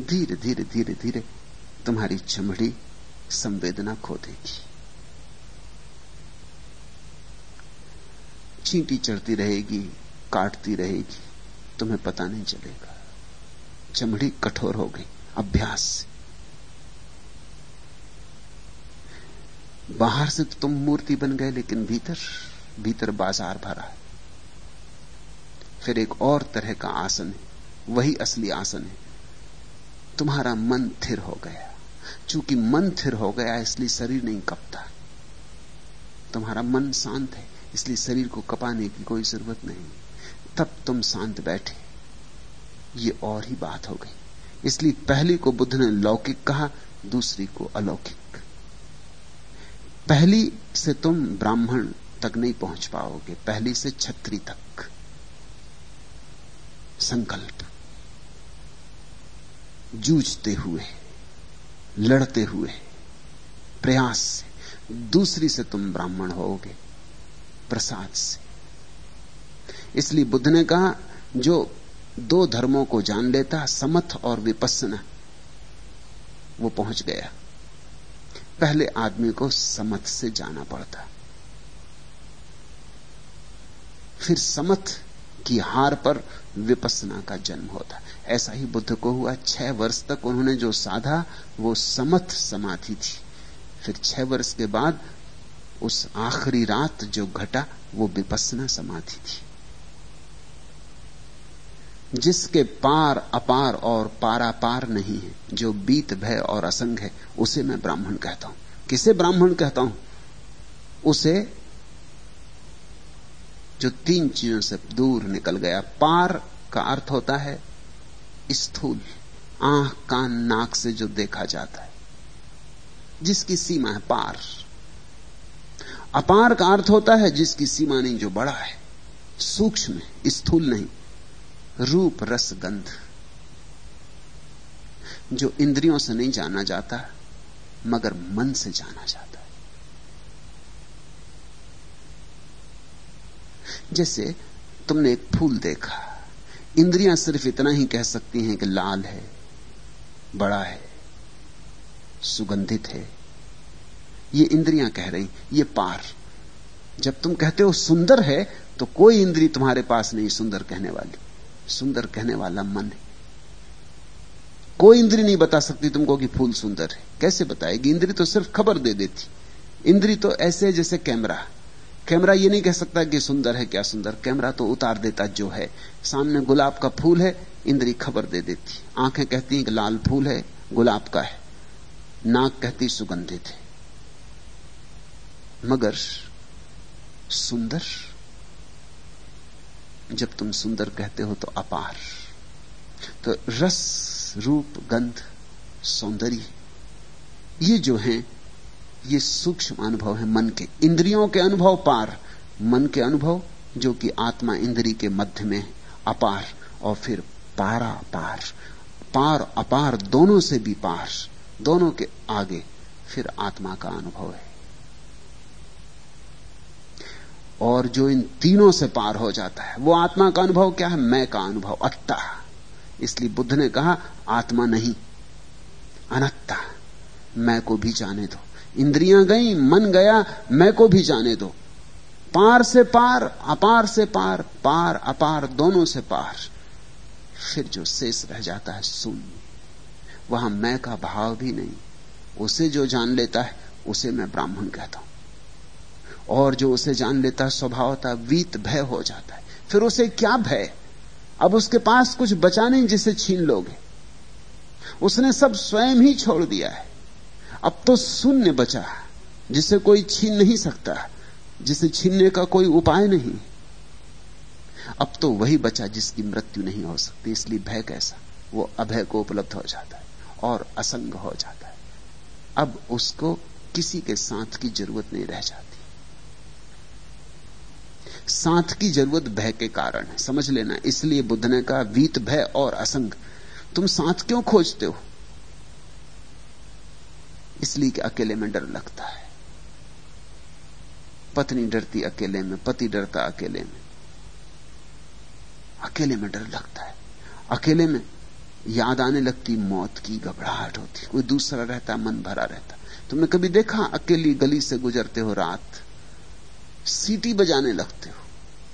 धीरे धीरे धीरे धीरे तुम्हारी चमड़ी संवेदना खो देगी। चींटी चढ़ती रहेगी, काटती रहेगी, तुम्हें पता नहीं चलेगा। चमड़ी कठोर हो गई, अभ्यास। से बाहर से तो तुम मूर्ति बन गए, लेकिन भीतर भीतर बाज़ार भरा है। फिर एक और तरह का आसन है, वही असली आसन है। तुम्हारा मन थिर हो गया। चूँकि मन थिर हो गया, इसलिए शरीर नहीं कपता। तुम्हारा मन शांत है। इसलिए शरीर को कपाने की कोई ज़रूरत नहीं। तब तुम शांत बैठे। ये और ही बात हो गई। इसलिए पहली को बुद्ध ने लौकिक कहा, दूसरी को अलौकिक। पहली से तुम ब्राह्मण तक नहीं पहुँच पाओगे, पहली से छत्री तक। संकल्प। जूझते हुए, लड़ते हुए, प्रयास से दूसरी से तुम ब्राह्मण होगे। प्रसाद से। इसलिए बुद्ध ने कहा, जो दो धर्मों को जान लेता समथ और विपसना वो पहुँच गया। पहले आदमी को समथ से जाना पड़ता। फिर समथ की हार पर विपसना का जन्म होता। ऐसा ही बुद्ध को हुआ, छह वर्ष तक उन्होंने जो साधा, वो समथ समाधि थी। फिर छह वर्ष के बाद उस आखिरी रात जो घटा, वो विपसना समाधि थी। जिसके पार अपार और पारापार नहीं है, जो बीत भय और असंग है, उसे मैं ब्राह्मण कहता हूँ। किसे ब्राह्मण कहता हूँ? उसे जो तीन चीज़ों से दूर निकल गया। पार का अर्थ होता है स्थूल, आँख, कान, नाक से जो देखा जाता है, जिसकी सीमा है पार। अपार का अर्थ होता है जिसकी सीमा नहीं, जो बड़ा है, सूक्ष्म स्थूल नहीं। रूप, रस, गंध, जो इंद्रियों से नहीं जाना जाता, मगर मन से जाना जाता है। जैसे तुमने एक फूल देखा, इंद्रियाँ सिर्फ़ इतना ही कह सकती हैं कि लाल है, बड़ा है, सुगंधित है ये इंद्रियाँ कह रही, ये पार। जब तुम कहते हो सुंदर है तो कोई इंद्री तुम्हारे पास नहीं सुंदर कहने वाली। सुंदर कहने वाला मन है। कोई इंद्री नहीं बता सकती तुमको कि फूल सुंदर है। कैसे बताएगी? इंद्री तो सिर्फ़ खबर दे देती। इंद्री तो ऐसे है जैसे कैमरा। कैमरा ये नहीं कह सकता कि सुंदर है क्या सुंदर। कैमरा तो उतार देता जो है। सामने गुलाब का फूल है, इंद्री खबर दे देती। आँखें कहती हैं कि लाल फूल है, गुलाब का है। नाक कहती सुगंधित है। मगर सुंदर। जब तुम सुंदर कहते हो तो अपार। तो रस रूप गंध सौंदर्य, ये जो है, ये सूक्ष्म अनुभव है मन के। इंद्रियों के अनुभव पार, मन के अनुभव जो कि आत्मा इंद्री के मध्य में अपार और फिर पारा पार। पार, अपार, दोनों से भी पार, दोनों के आगे फिर आत्मा का अनुभव है। और जो इन तीनों से पार हो जाता है, वो आत्मा का अनुभव क्या है? मैं का अनुभव अत्ता। इसलिए बुद्ध ने कहा, आत्मा नहीं, अनत्ता। मैं को भी जाने दो। इंद्रियाँ गई, मन गया, मैं को भी जाने दो। पार से पार, अपार से पार पार, अपार, दोनों से पार। फिर जो शेष रह जाता है, शून्य। वहाँ मैं का भाव भी नहीं। उसे जो जान लेता है, उसे मैं ब्राह्मण कहता हूँ। और जो उसे जान लेता है स्वभावता वीत भय हो जाता है। फिर उसे क्या भय? अब उसके पास कुछ बचा नहीं जिसे छीन लोगे। उसने सब स्वयं ही छोड़ दिया है। अब तो शून्य बचा जिसे कोई छीन नहीं सकता, जिसे छीनने का कोई उपाय नहीं। अब तो वही बचा जिसकी मृत्यु नहीं हो सकती, इसलिए भय कैसा? वो अभय को उपलब्ध हो जाता है और असंग हो जाता है। अब उसको किसी के साथ की ज़रूरत नहीं रह जाती। साथ की ज़रूरत भय के कारण है। समझ लेना, इसलिए बुद्ध ने कहा, वीत भय और असंग। तुम साथ क्यों खोजते हो? इसलिए कि अकेले में डर लगता है। पत्नी डरती अकेले में, पति डरता अकेले में। अकेले में डर लगता है। अकेले में याद आने लगती, मौत की घबराहट होती। कोई दूसरा रहता, मन भरा रहता। तुमने कभी देखा, अकेली गली से गुजरते हो रात? सीटी बजाने लगते हो।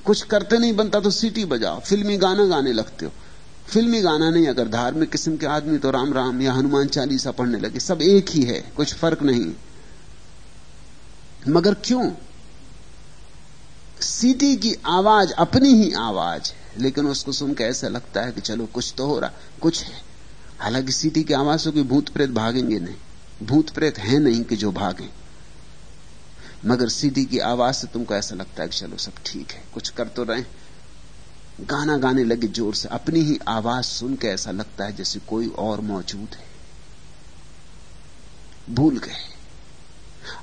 कुछ करते नहीं, बनता तो सीटी बजाओ, फिल्मी गाना गाने लगते हो। फिल्मी गाना नहीं, अगर धार्मिक किस्म के आदमी तो राम राम या हनुमान चालीसा पढ़ने लगे, सब एक ही है, कुछ फ़र्क नहीं। मगर क्यों? सीटी की आवाज़ अपनी ही आवाज़ है, लेकिन उसको सुन के ऐसा लगता है कि चलो, कुछ तो हो रहा, कुछ है। हालाँकि सीटी की आवाज़ से कोई भूत प्रेत भागेंगे नहीं। भूत प्रेत है नहीं कि जो भागे। मगर सीटी की आवाज़ से तुमको ऐसा लगता है कि चलो सब ठीक है, कुछ कर तो रहे गाना गाने लगे ज़ोर से, अपनी ही आवाज़ सुन के ऐसा लगता है जैसे कोई और मौजूद है। भूल गए।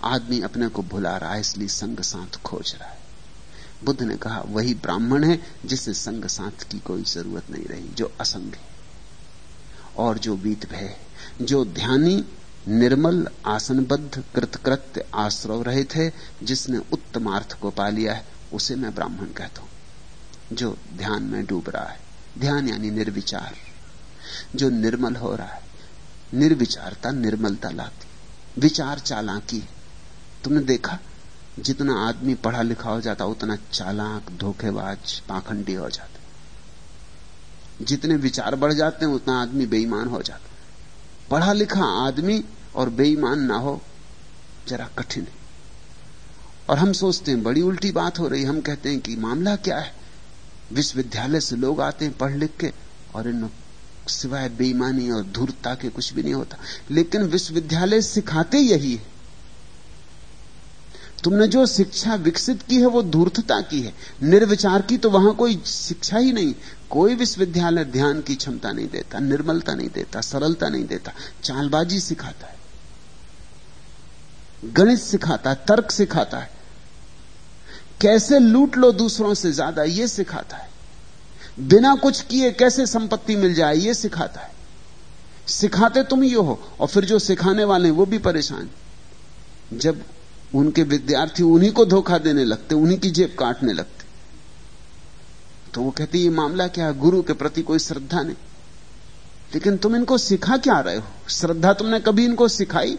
आदमी अपने को भुला रहा है, इसलिए संग साथ खोज रहा है। बुद्ध ने कहा, वही ब्राह्मण है जिसे संग साथ की कोई ज़रूरत नहीं रही, जो असंग है और जो बीत भय जो ध्यानी निर्मल, आसनबद्ध, कृतकृत्य आश्रव रहे थे, जिसने उत्तम अर्थ को पा लिया है, उसे मैं ब्राह्मण कहता हूँ। जो ध्यान में डूब रहा है, ध्यान यानी निर्विचार। जो निर्मल हो रहा है, निर्विचारता, निर्मलता लाती। विचार चालाकी। तुमने देखा, जितना आदमी पढ़ा लिखा हो जाता, उतना चालाक, धोखेबाज, पाखंडी हो जाता। जितने विचार बढ़ जाते हैं, उतना आदमी बेईमान हो जाता। पढ़ा लिखा आदमी और बेईमान ना हो, जरा कठिन है। और हम सोचते हैं, बड़ी उल्टी बात हो रही हम कहते हैं कि मामला क्या है? विश्वविद्यालय से लोग आते हैं पढ़ लिख के, और इन सिवाय बेईमानी और धूर्तता के कुछ भी नहीं होता। लेकिन विश्वविद्यालय सिखाते यही है। तुमने जो शिक्षा विकसित की है, वो धूर्तता की है। निर्विचार की तो वहाँ कोई शिक्षा ही नहीं। कोई विश्वविद्यालय ध्यान की क्षमता नहीं देता, निर्मलता नहीं देता, सरलता नहीं देता, चालबाजी सिखाता है। गणित सिखाता है, तर्क सिखाता है। कैसे लूट लो दूसरों से ज़्यादा यह सिखाता है। बिना कुछ किए कैसे संपत्ति मिल जाए यह सिखाता है। सिखाते तुम ये हो, और फिर जो सिखाने वाले हैं, वो भी परेशान। जब उनके विद्यार्थी उन्हीं को धोखा देने लगते, उन्हीं की जेब काटने लगते तो वो कहते, ये मामला क्या है? गुरु के प्रति कोई श्रद्धा नहीं। लेकिन तुम इनको सिखा क्या रहे हो? श्रद्धा तुमने कभी इनको सिखाई?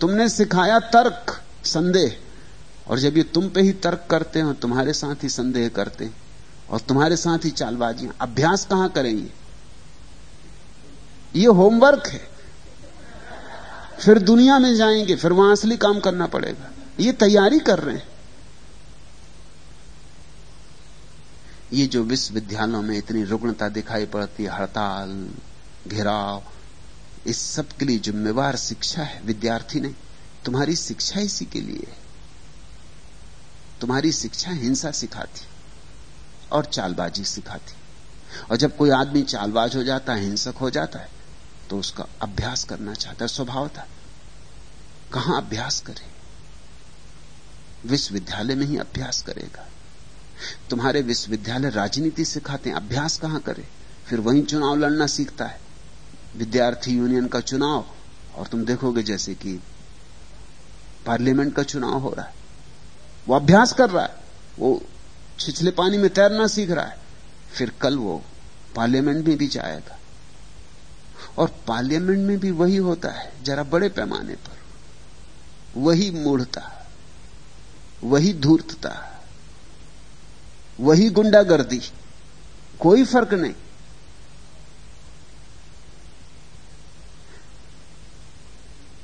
तुमने सिखाया तर्क, संदेह। और जब ये तुम पे ही तर्क करते हो तुम्हारे साथ ही संदेह करते हैं, और तुम्हारे साथ ही चालबाजियाँ, अभ्यास कहाँ करेंगे? ये होमवर्क है। फिर दुनिया में जाएँगे, फिर वहाँ असली काम करना पड़ेगा। ये तैयारी कर रहे हैं। ये जो विश्वविद्यालयों में इतनी रुग्णता दिखाई पड़ती हड़ताल, घेराव इस सब के लिए जिम्मेवार शिक्षा है, विद्यार्थी नहीं। तुम्हारी शिक्षा इसी के लिए है। तुम्हारी शिक्षा हिंसा सिखाती और चालबाजी सिखाती। और जब कोई आदमी चालबाज हो जाता है, हिंसक हो जाता है तो उसका अभ्यास करना चाहता है, स्वभाव था। कहाँ अभ्यास करे? विश्वविद्यालय में ही अभ्यास करेगा। तुम्हारे विश्वविद्यालय राजनीति सिखाते हैं, अभ्यास कहाँ करे? फिर वहीं चुनाव लड़ना सीखता है। विद्यार्थी यूनियन का चुनाव, और तुम देखोगे जैसे कि पार्लियामेंट का चुनाव हो रहा है। वो अभ्यास कर रहा है। वो छिछले पानी में तैरना सीख रहा है। फिर कल वो पार्लियामेंट में भी जाएगा। और पार्लियामेंट में भी वही होता है, जरा बड़े पैमाने पर। वही मूढ़ता, वही धूर्तता, वही गुंडागर्दी। कोई फ़र्क नहीं।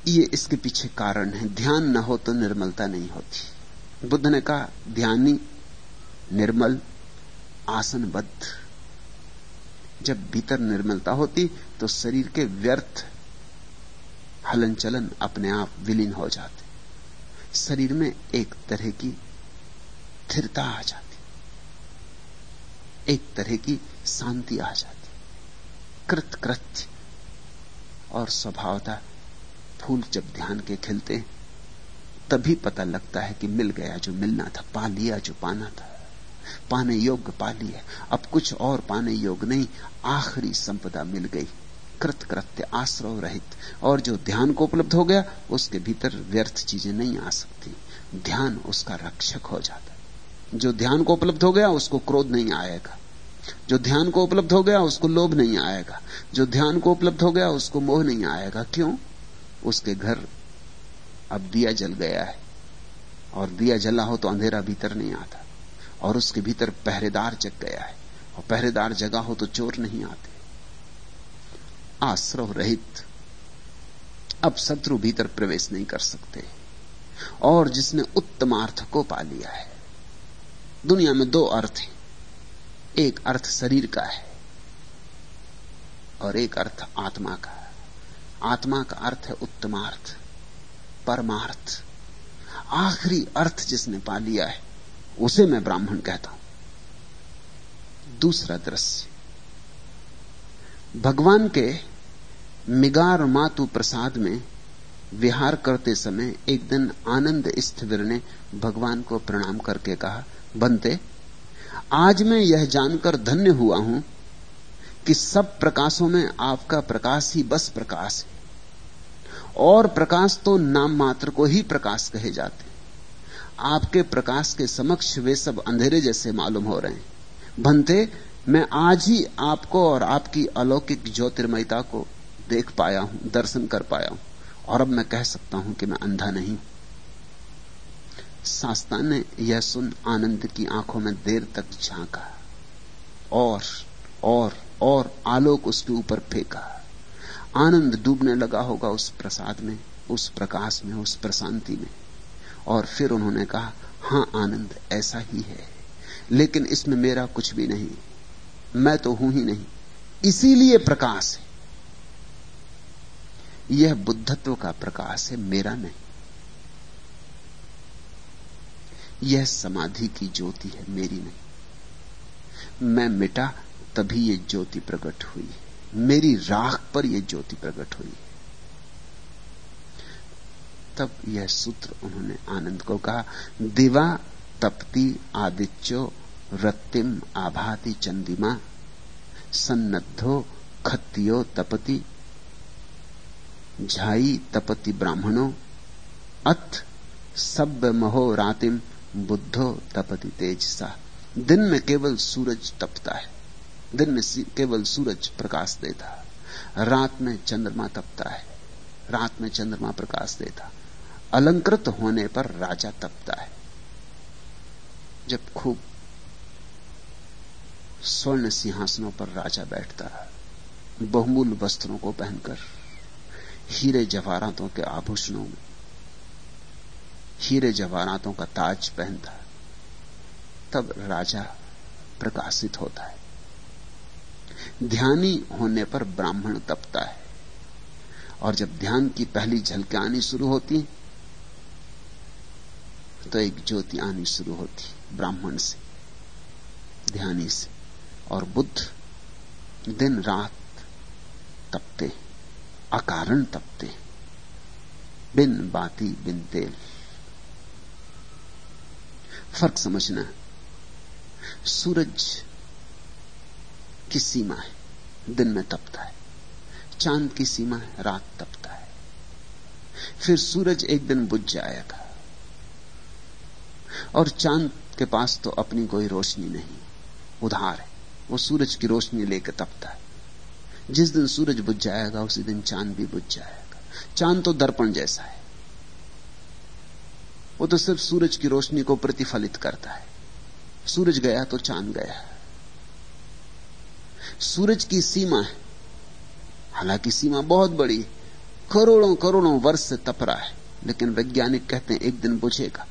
ये इसके पीछे कारण है। ध्यान न हो तो निर्मलता नहीं होती। बुद्ध ने कहा, ध्यानी, निर्मल, आसनबद्ध। जब भीतर निर्मलता होती तो शरीर के व्यर्थ हलन चलन अपने आप विलीन हो जाते। शरीर में एक तरह की स्थिरता आ जाती। एक तरह की शांति आ जाती। कृत कृत्य और स्वभावता फूल जब ध्यान के खिलते हैं, तभी पता लगता है कि मिल गया जो मिलना था, पा लिया जो पाना था। पाने योग्य पा लिया अब कुछ और पाने योग्य नहीं, आखिरी संपदा मिल गई। कृत कृत्य आश्रव रहित। और जो ध्यान को उपलब्ध हो गया, उसके भीतर व्यर्थ चीज़ें नहीं आ सकती। ध्यान उसका रक्षक हो जाता जो ध्यान को उपलब्ध हो गया, उसको क्रोध नहीं आएगा। जो ध्यान को उपलब्ध हो गया, उसको लोभ नहीं आएगा। जो ध्यान को उपलब्ध हो गया, उसको मोह नहीं आएगा। क्यों? उसके घर अब दिया जल गया है। और दिया जला हो तो अंधेरा भीतर नहीं आता। और उसके भीतर पहरेदार जग गया है। और पहरेदार जगा हो तो चोर नहीं आते। आश्रव रहित अब शत्रु भीतर प्रवेश नहीं कर सकते। और जिसने उत्तम अर्थ को पा लिया है। दुनिया में दो अर्थ हैं। एक अर्थ शरीर का है। और एक अर्थ आत्मा का आत्मा का अर्थ है उत्तमार्थ, परमार्थ। आखिरी अर्थ जिसने पा लिया है, उसे मैं ब्राह्मण कहता हूँ। दूसरा दृश्य। भगवान के मिगार मातु प्रसाद में विहार करते समय एक दिन आनंद स्थिविर ने भगवान को प्रणाम करके कहा बनते आज मैं यह जानकर धन्य हुआ हूँ कि सब प्रकाशों में आपका प्रकाश ही बस प्रकाश है। और प्रकाश तो नाम मात्र को ही प्रकाश कहे जाते आपके प्रकाश के समक्ष वे सब अंधेरे जैसे मालूम हो रहे हैं। भंते, मैं आज ही आपको और आपकी अलौकिक ज्योतिर्मयता को देख पाया हूँ, दर्शन कर पाया हूँ, और अब मैं कह सकता हूँ कि मैं अंधा नहीं शास्ता ने यह सुन आनंद की आँखों में देर तक झांका। और और और आलोक उसके ऊपर फेंका। आनंद डूबने लगा होगा उस प्रसाद में, उस प्रकाश में, उस प्रशांति में। और फिर उन्होंने कहा, हाँ, आनंद, ऐसा ही है। लेकिन इसमें मेरा कुछ भी नहीं। मैं तो हूँ ही नहीं। इसीलिए प्रकाश है। यह बुद्धत्व का प्रकाश है, मेरा नहीं। यह समाधि की ज्योति है, मेरी नहीं। मैं मिटा तभी यह ज्योति प्रकट हुई। मेरी राख पर यह ज्योति प्रकट हुई। तब यह सूत्र उन्होंने आनंद को कहा, दिवा तपती आदित्यो रत्तिम आभाति चंदिमा, सन्नद्धो खत्यो तपति, झाई तपति ब्राह्मणो, अथ सब महो रातिम बुद्धो तपति तेजसा। दिन में केवल सूरज तपता है। दिन में केवल सूरज प्रकाश देता। रात में चंद्रमा तपता है। रात में चंद्रमा प्रकाश देता। अलंकृत होने पर राजा तपता है। जब खूब स्वर्ण सिंहासनों पर राजा बैठता, बहुमूल्य वस्त्रों को पहनकर, हीरे जवाहरातों के आभूषणों में, हीरे जवाहरातों का ताज पहनता, तब राजा प्रकाशित होता है। ध्यानी होने पर ब्राह्मण तपता है। और जब ध्यान की पहली झलकें आनी शुरू होती तो एक ज्योति आनी शुरू होती, ब्राह्मण से, ध्यानी से। और बुद्ध दिन रात तपते, अकारण तपते, बिन बाती, बिन तेल। फ़र्क समझना, सूरज की सीमा है। दिन में तपता है। चाँद की सीमा है। रात तपता है। फिर सूरज एक दिन बुझ जाएगा और चाँद के पास तो अपनी कोई रोशनी नहीं। उधार है। वो सूरज की रोशनी लेकर तपता है। जिस दिन सूरज बुझ जाएगा, उसी दिन चाँद भी बुझ जाएगा। चाँद तो दर्पण जैसा है। वो तो सिर्फ़ सूरज की रोशनी को प्रतिफलित करता है। सूरज गया तो चाँद गया। सूरज की सीमा है। हालाँकि सीमा बहुत बड़ी करोड़ों करोड़ों वर्ष से तप रहा है, लेकिन वैज्ञानिक कहते हैं एक दिन बुझेगा।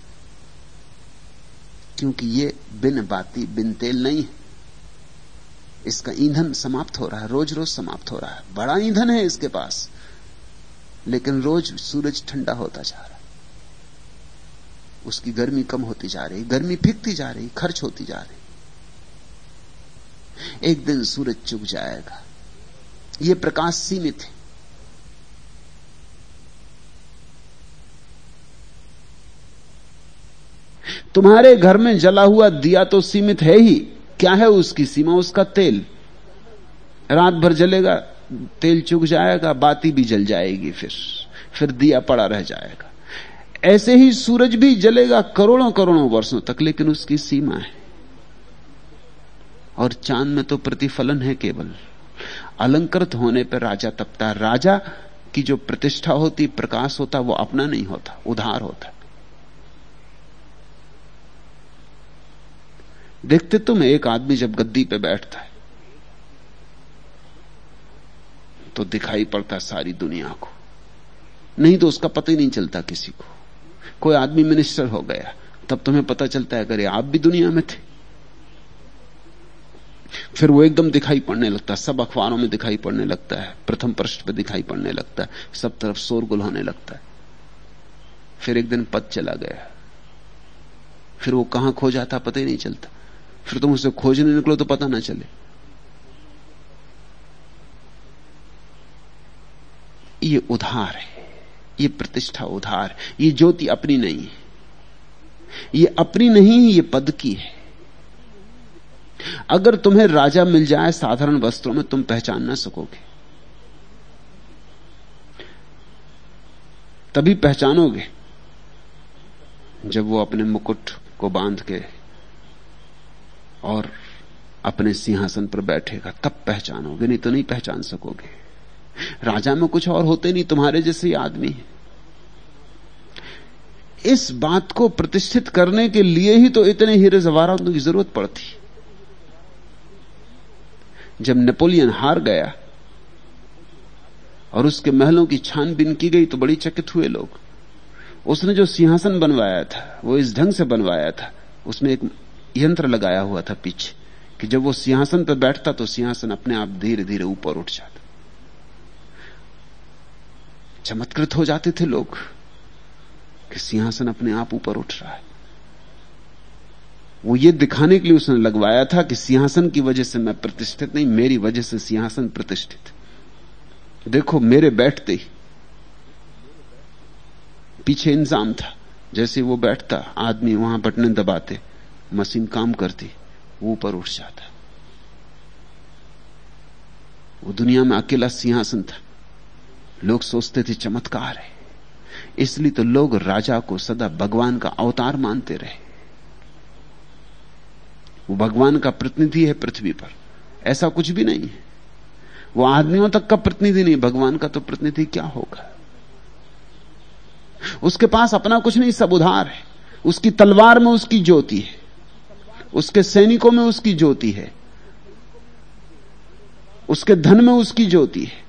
क्योंकि ये बिन बाती, बिन तेल नहीं है। इसका ईंधन समाप्त हो रहा है रोज रोज समाप्त हो रहा है। बड़ा ईंधन है इसके पास, लेकिन रोज सूरज ठंडा होता जा रहा है। उसकी गर्मी कम होती जा रही, गर्मी फिकती जा रही, खर्च होती जा रही। एक दिन सूरज चुक जाएगा। यह प्रकाश सीमित है तुम्हारे घर में जला हुआ दिया तो सीमित है ही। क्या है उसकी सीमा? उसका तेल। रात भर जलेगा, तेल चुक जाएगा, बाती भी जल जाएगी फिर। फिर दिया पड़ा रह जाएगा। ऐसे ही सूरज भी जलेगा करोड़ों करोड़ों वर्षों तक, लेकिन उसकी सीमा है। और चाँद में तो प्रतिफलन है केवल। अलंकृत होने पर राजा तपता। राजा की जो प्रतिष्ठा होती, प्रकाश होता, वो अपना नहीं होता, उधार होता। देखते तुम एक आदमी जब गद्दी पे बैठता है तो दिखाई पड़ता सारी दुनिया को। नहीं तो उसका पता ही नहीं चलता किसी को। कोई आदमी मिनिस्टर हो गया, तब तुम्हें पता चलता है, अगर आप भी दुनिया में थे फिर वो एकदम दिखाई पड़ने लगता है। सब अखबारों में दिखाई पड़ने लगता है। प्रथम पृष्ठ पे दिखाई पड़ने लगता है। सब तरफ़ शोरगुल होने लगता है। फिर एक दिन पद चला गया। फिर वो कहाँ खो जाता पता ही नहीं चलता। फिर तुम उसे खोजने निकलो तो पता ना चले। ये उधार है। ये प्रतिष्ठा उधार ये ज्योति अपनी नहीं है। ये अपनी नहीं, ये पद की है। अगर तुम्हें राजा मिल जाए साधारण वस्त्रों में, तुम पहचान ना सकोगे। तभी पहचानोगे जब वो अपने मुकुट को बाँध के और अपने सिंहासन पर बैठेगा, तब पहचानोगे, नहीं तो नहीं पहचान सकोगे। राजा में कुछ और होते नहीं, तुम्हारे जैसे आदमी है। इस बात को प्रतिष्ठित करने के लिए ही तो इतने हीरे जवाहरातों की ज़रूरत पड़ती। जब नेपोलियन हार गया और उसके महलों की छानबीन की गई तो बड़ी चकित हुए लोग। उसने जो सिंहासन बनवाया था, वो इस ढंग से बनवाया था, उसमें एक यंत्र लगाया हुआ था पीछे कि जब वो सिंहासन पर बैठता तो सिंहासन अपने आप धीरे धीरे ऊपर उठ जाता। चमत्कृत हो जाते थे लोग कि सिंहासन अपने आप ऊपर उठ रहा है। वो ये दिखाने के लिए उसने लगवाया था कि सिंहासन की वजह से मैं प्रतिष्ठित नहीं, मेरी वजह से सिंहासन प्रतिष्ठित। देखो, मेरे बैठते ही पीछे इंजाम था। जैसे वो बैठता, आदमी वहाँ बटने दबाते, मशीन काम करती, वो ऊपर उठ जाता। वो दुनिया में अकेला सिंहासन था। लोग सोचते थे चमत्कार है। इसलिए तो लोग राजा को सदा भगवान का अवतार मानते रहे। वो भगवान का प्रतिनिधि है पृथ्वी पर। ऐसा कुछ भी नहीं है। वो आदमियों तक का प्रतिनिधि नहीं, भगवान का तो प्रतिनिधि क्या होगा? उसके पास अपना कुछ नहीं, सब उधार है। उसकी तलवार में उसकी ज्योति है। उसके सैनिकों में उसकी ज्योति है। उसके धन में उसकी ज्योति है।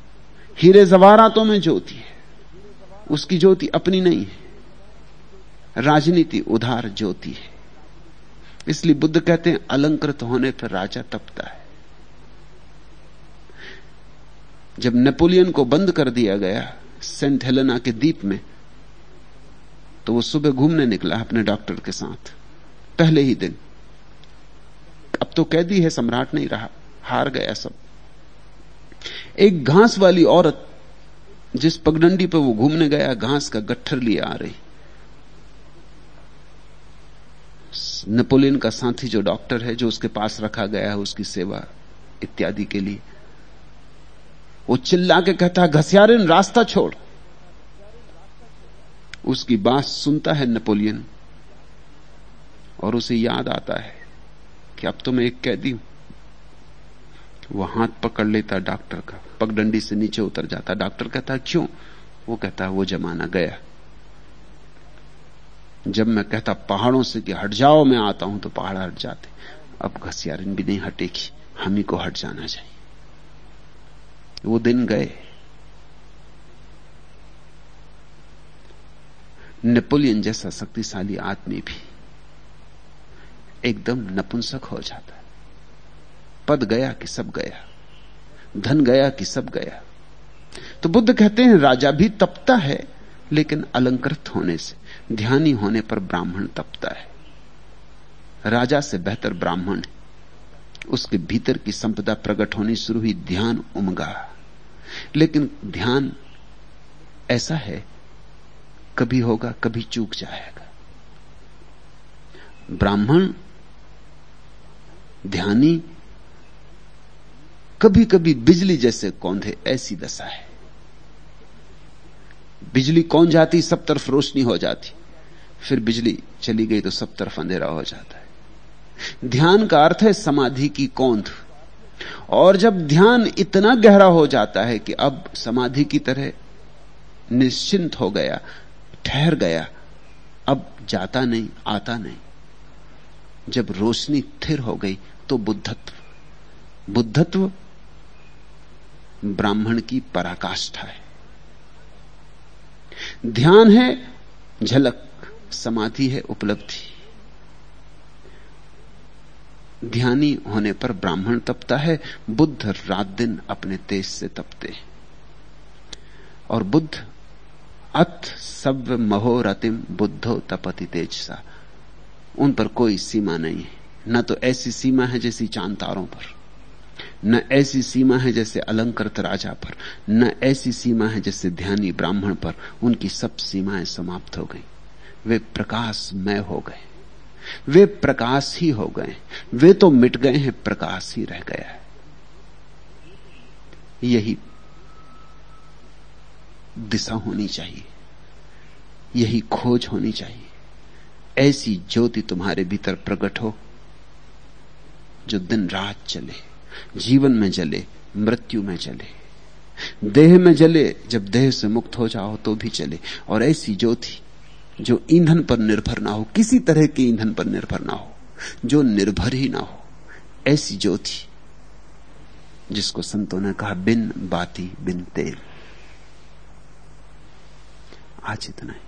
हीरे जवारातों में ज्योति है। उसकी ज्योति अपनी नहीं है। राजनीति उधार ज्योति है। इसलिए बुद्ध कहते हैं, अलंकृत होने पर राजा तपता है। जब नेपोलियन को बंद कर दिया गया, सेंट हेलेना के द्वीप में तो वो सुबह घूमने निकला अपने डॉक्टर के साथ, पहले ही दिन। अब तो कैदी है, सम्राट नहीं रहा, हार गया सब। एक घास वाली औरत, जिस पगडंडी पर वो घूमने गया, घास का गट्ठर लिए आ रही। नेपोलियन का साथी जो डॉक्टर है, जो उसके पास रखा गया है उसकी सेवा इत्यादि के लिए। वो चिल्ला के कहता है, घसियारिन, रास्ता छोड़। उसकी बात सुनता है नेपोलियन और उसे याद आता है कि अब तो मैं एक कैदी हूँ। वो हाथ पकड़ लेता डॉक्टर का, पगडंडी से नीचे उतर जाता। डॉक्टर कहता, क्यों? वो कहता है वो जमाना गया। जब मैं कहता पहाड़ों से कि हट जाओ, मैं आता हूँ तो पहाड़ हट जाते। अब घसियारिन भी नहीं हटेगी, हम ही को हट जाना चाहिए। वो दिन गए। नेपोलियन जैसा शक्तिशाली आदमी भी एकदम नपुंसक हो जाता है। पद गया कि सब गया, धन गया कि सब गया। तो बुद्ध कहते हैं, राजा भी तपता है, लेकिन अलंकृत होने से। ध्यानी होने पर ब्राह्मण तपता है। राजा से बेहतर ब्राह्मण है। उसके भीतर की संपदा प्रकट होनी शुरू हुई, ध्यान उमगा। लेकिन ध्यान ऐसा है, कभी होगा, कभी चूक जाएगा। ब्राह्मण ध्यानी कभी कभी बिजली जैसे कौंधे, ऐसी दशा है। बिजली कौन जाती, सब तरफ़ रोशनी हो जाती। फिर बिजली चली गई तो सब तरफ़ अंधेरा हो जाता है। ध्यान का अर्थ है समाधि की कौंध। और जब ध्यान इतना गहरा हो जाता है कि अब समाधि की तरह निश्चिंत हो गया, ठहर गया, अब जाता नहीं, आता नहीं। जब रोशनी थिर हो गई तो बुद्धत्व। बुद्धत्व ब्राह्मण की पराकाष्ठा है। ध्यान है झलक। समाधि है, उपलब्धि। ध्यानी होने पर ब्राह्मण तपता है, बुद्ध रात दिन अपने तेज से तपते हैं। और बुद्ध, अथ सब महोरतिम बुद्धो तपति तेज सा उन पर कोई सीमा नहीं है। न तो ऐसी सीमा है जैसी चाँद तारों पर, न ऐसी सीमा है जैसे अलंकृत राजा पर, न ऐसी सीमा है जैसे ध्यानी ब्राह्मण पर। उनकी सब सीमाएँ समाप्त हो गई। वे प्रकाशमय हो गए। वे प्रकाश ही हो गए। वे तो मिट गए हैं, प्रकाश ही रह गया है। यही दिशा होनी चाहिए। यही खोज होनी चाहिए। ऐसी ज्योति तुम्हारे भीतर प्रकट हो, जो दिन रात चले, जीवन में जले, मृत्यु में चले देह में जले, जब देह से मुक्त हो जाओ तो भी चले और ऐसी ज्योति जो ईंधन पर निर्भर ना हो, किसी तरह के ईंधन पर निर्भर ना हो, जो निर्भर ही ना हो, ऐसी ज्योति, जिसको संतों ने कहा, बिन बाती बिन तेल। आज इतना है।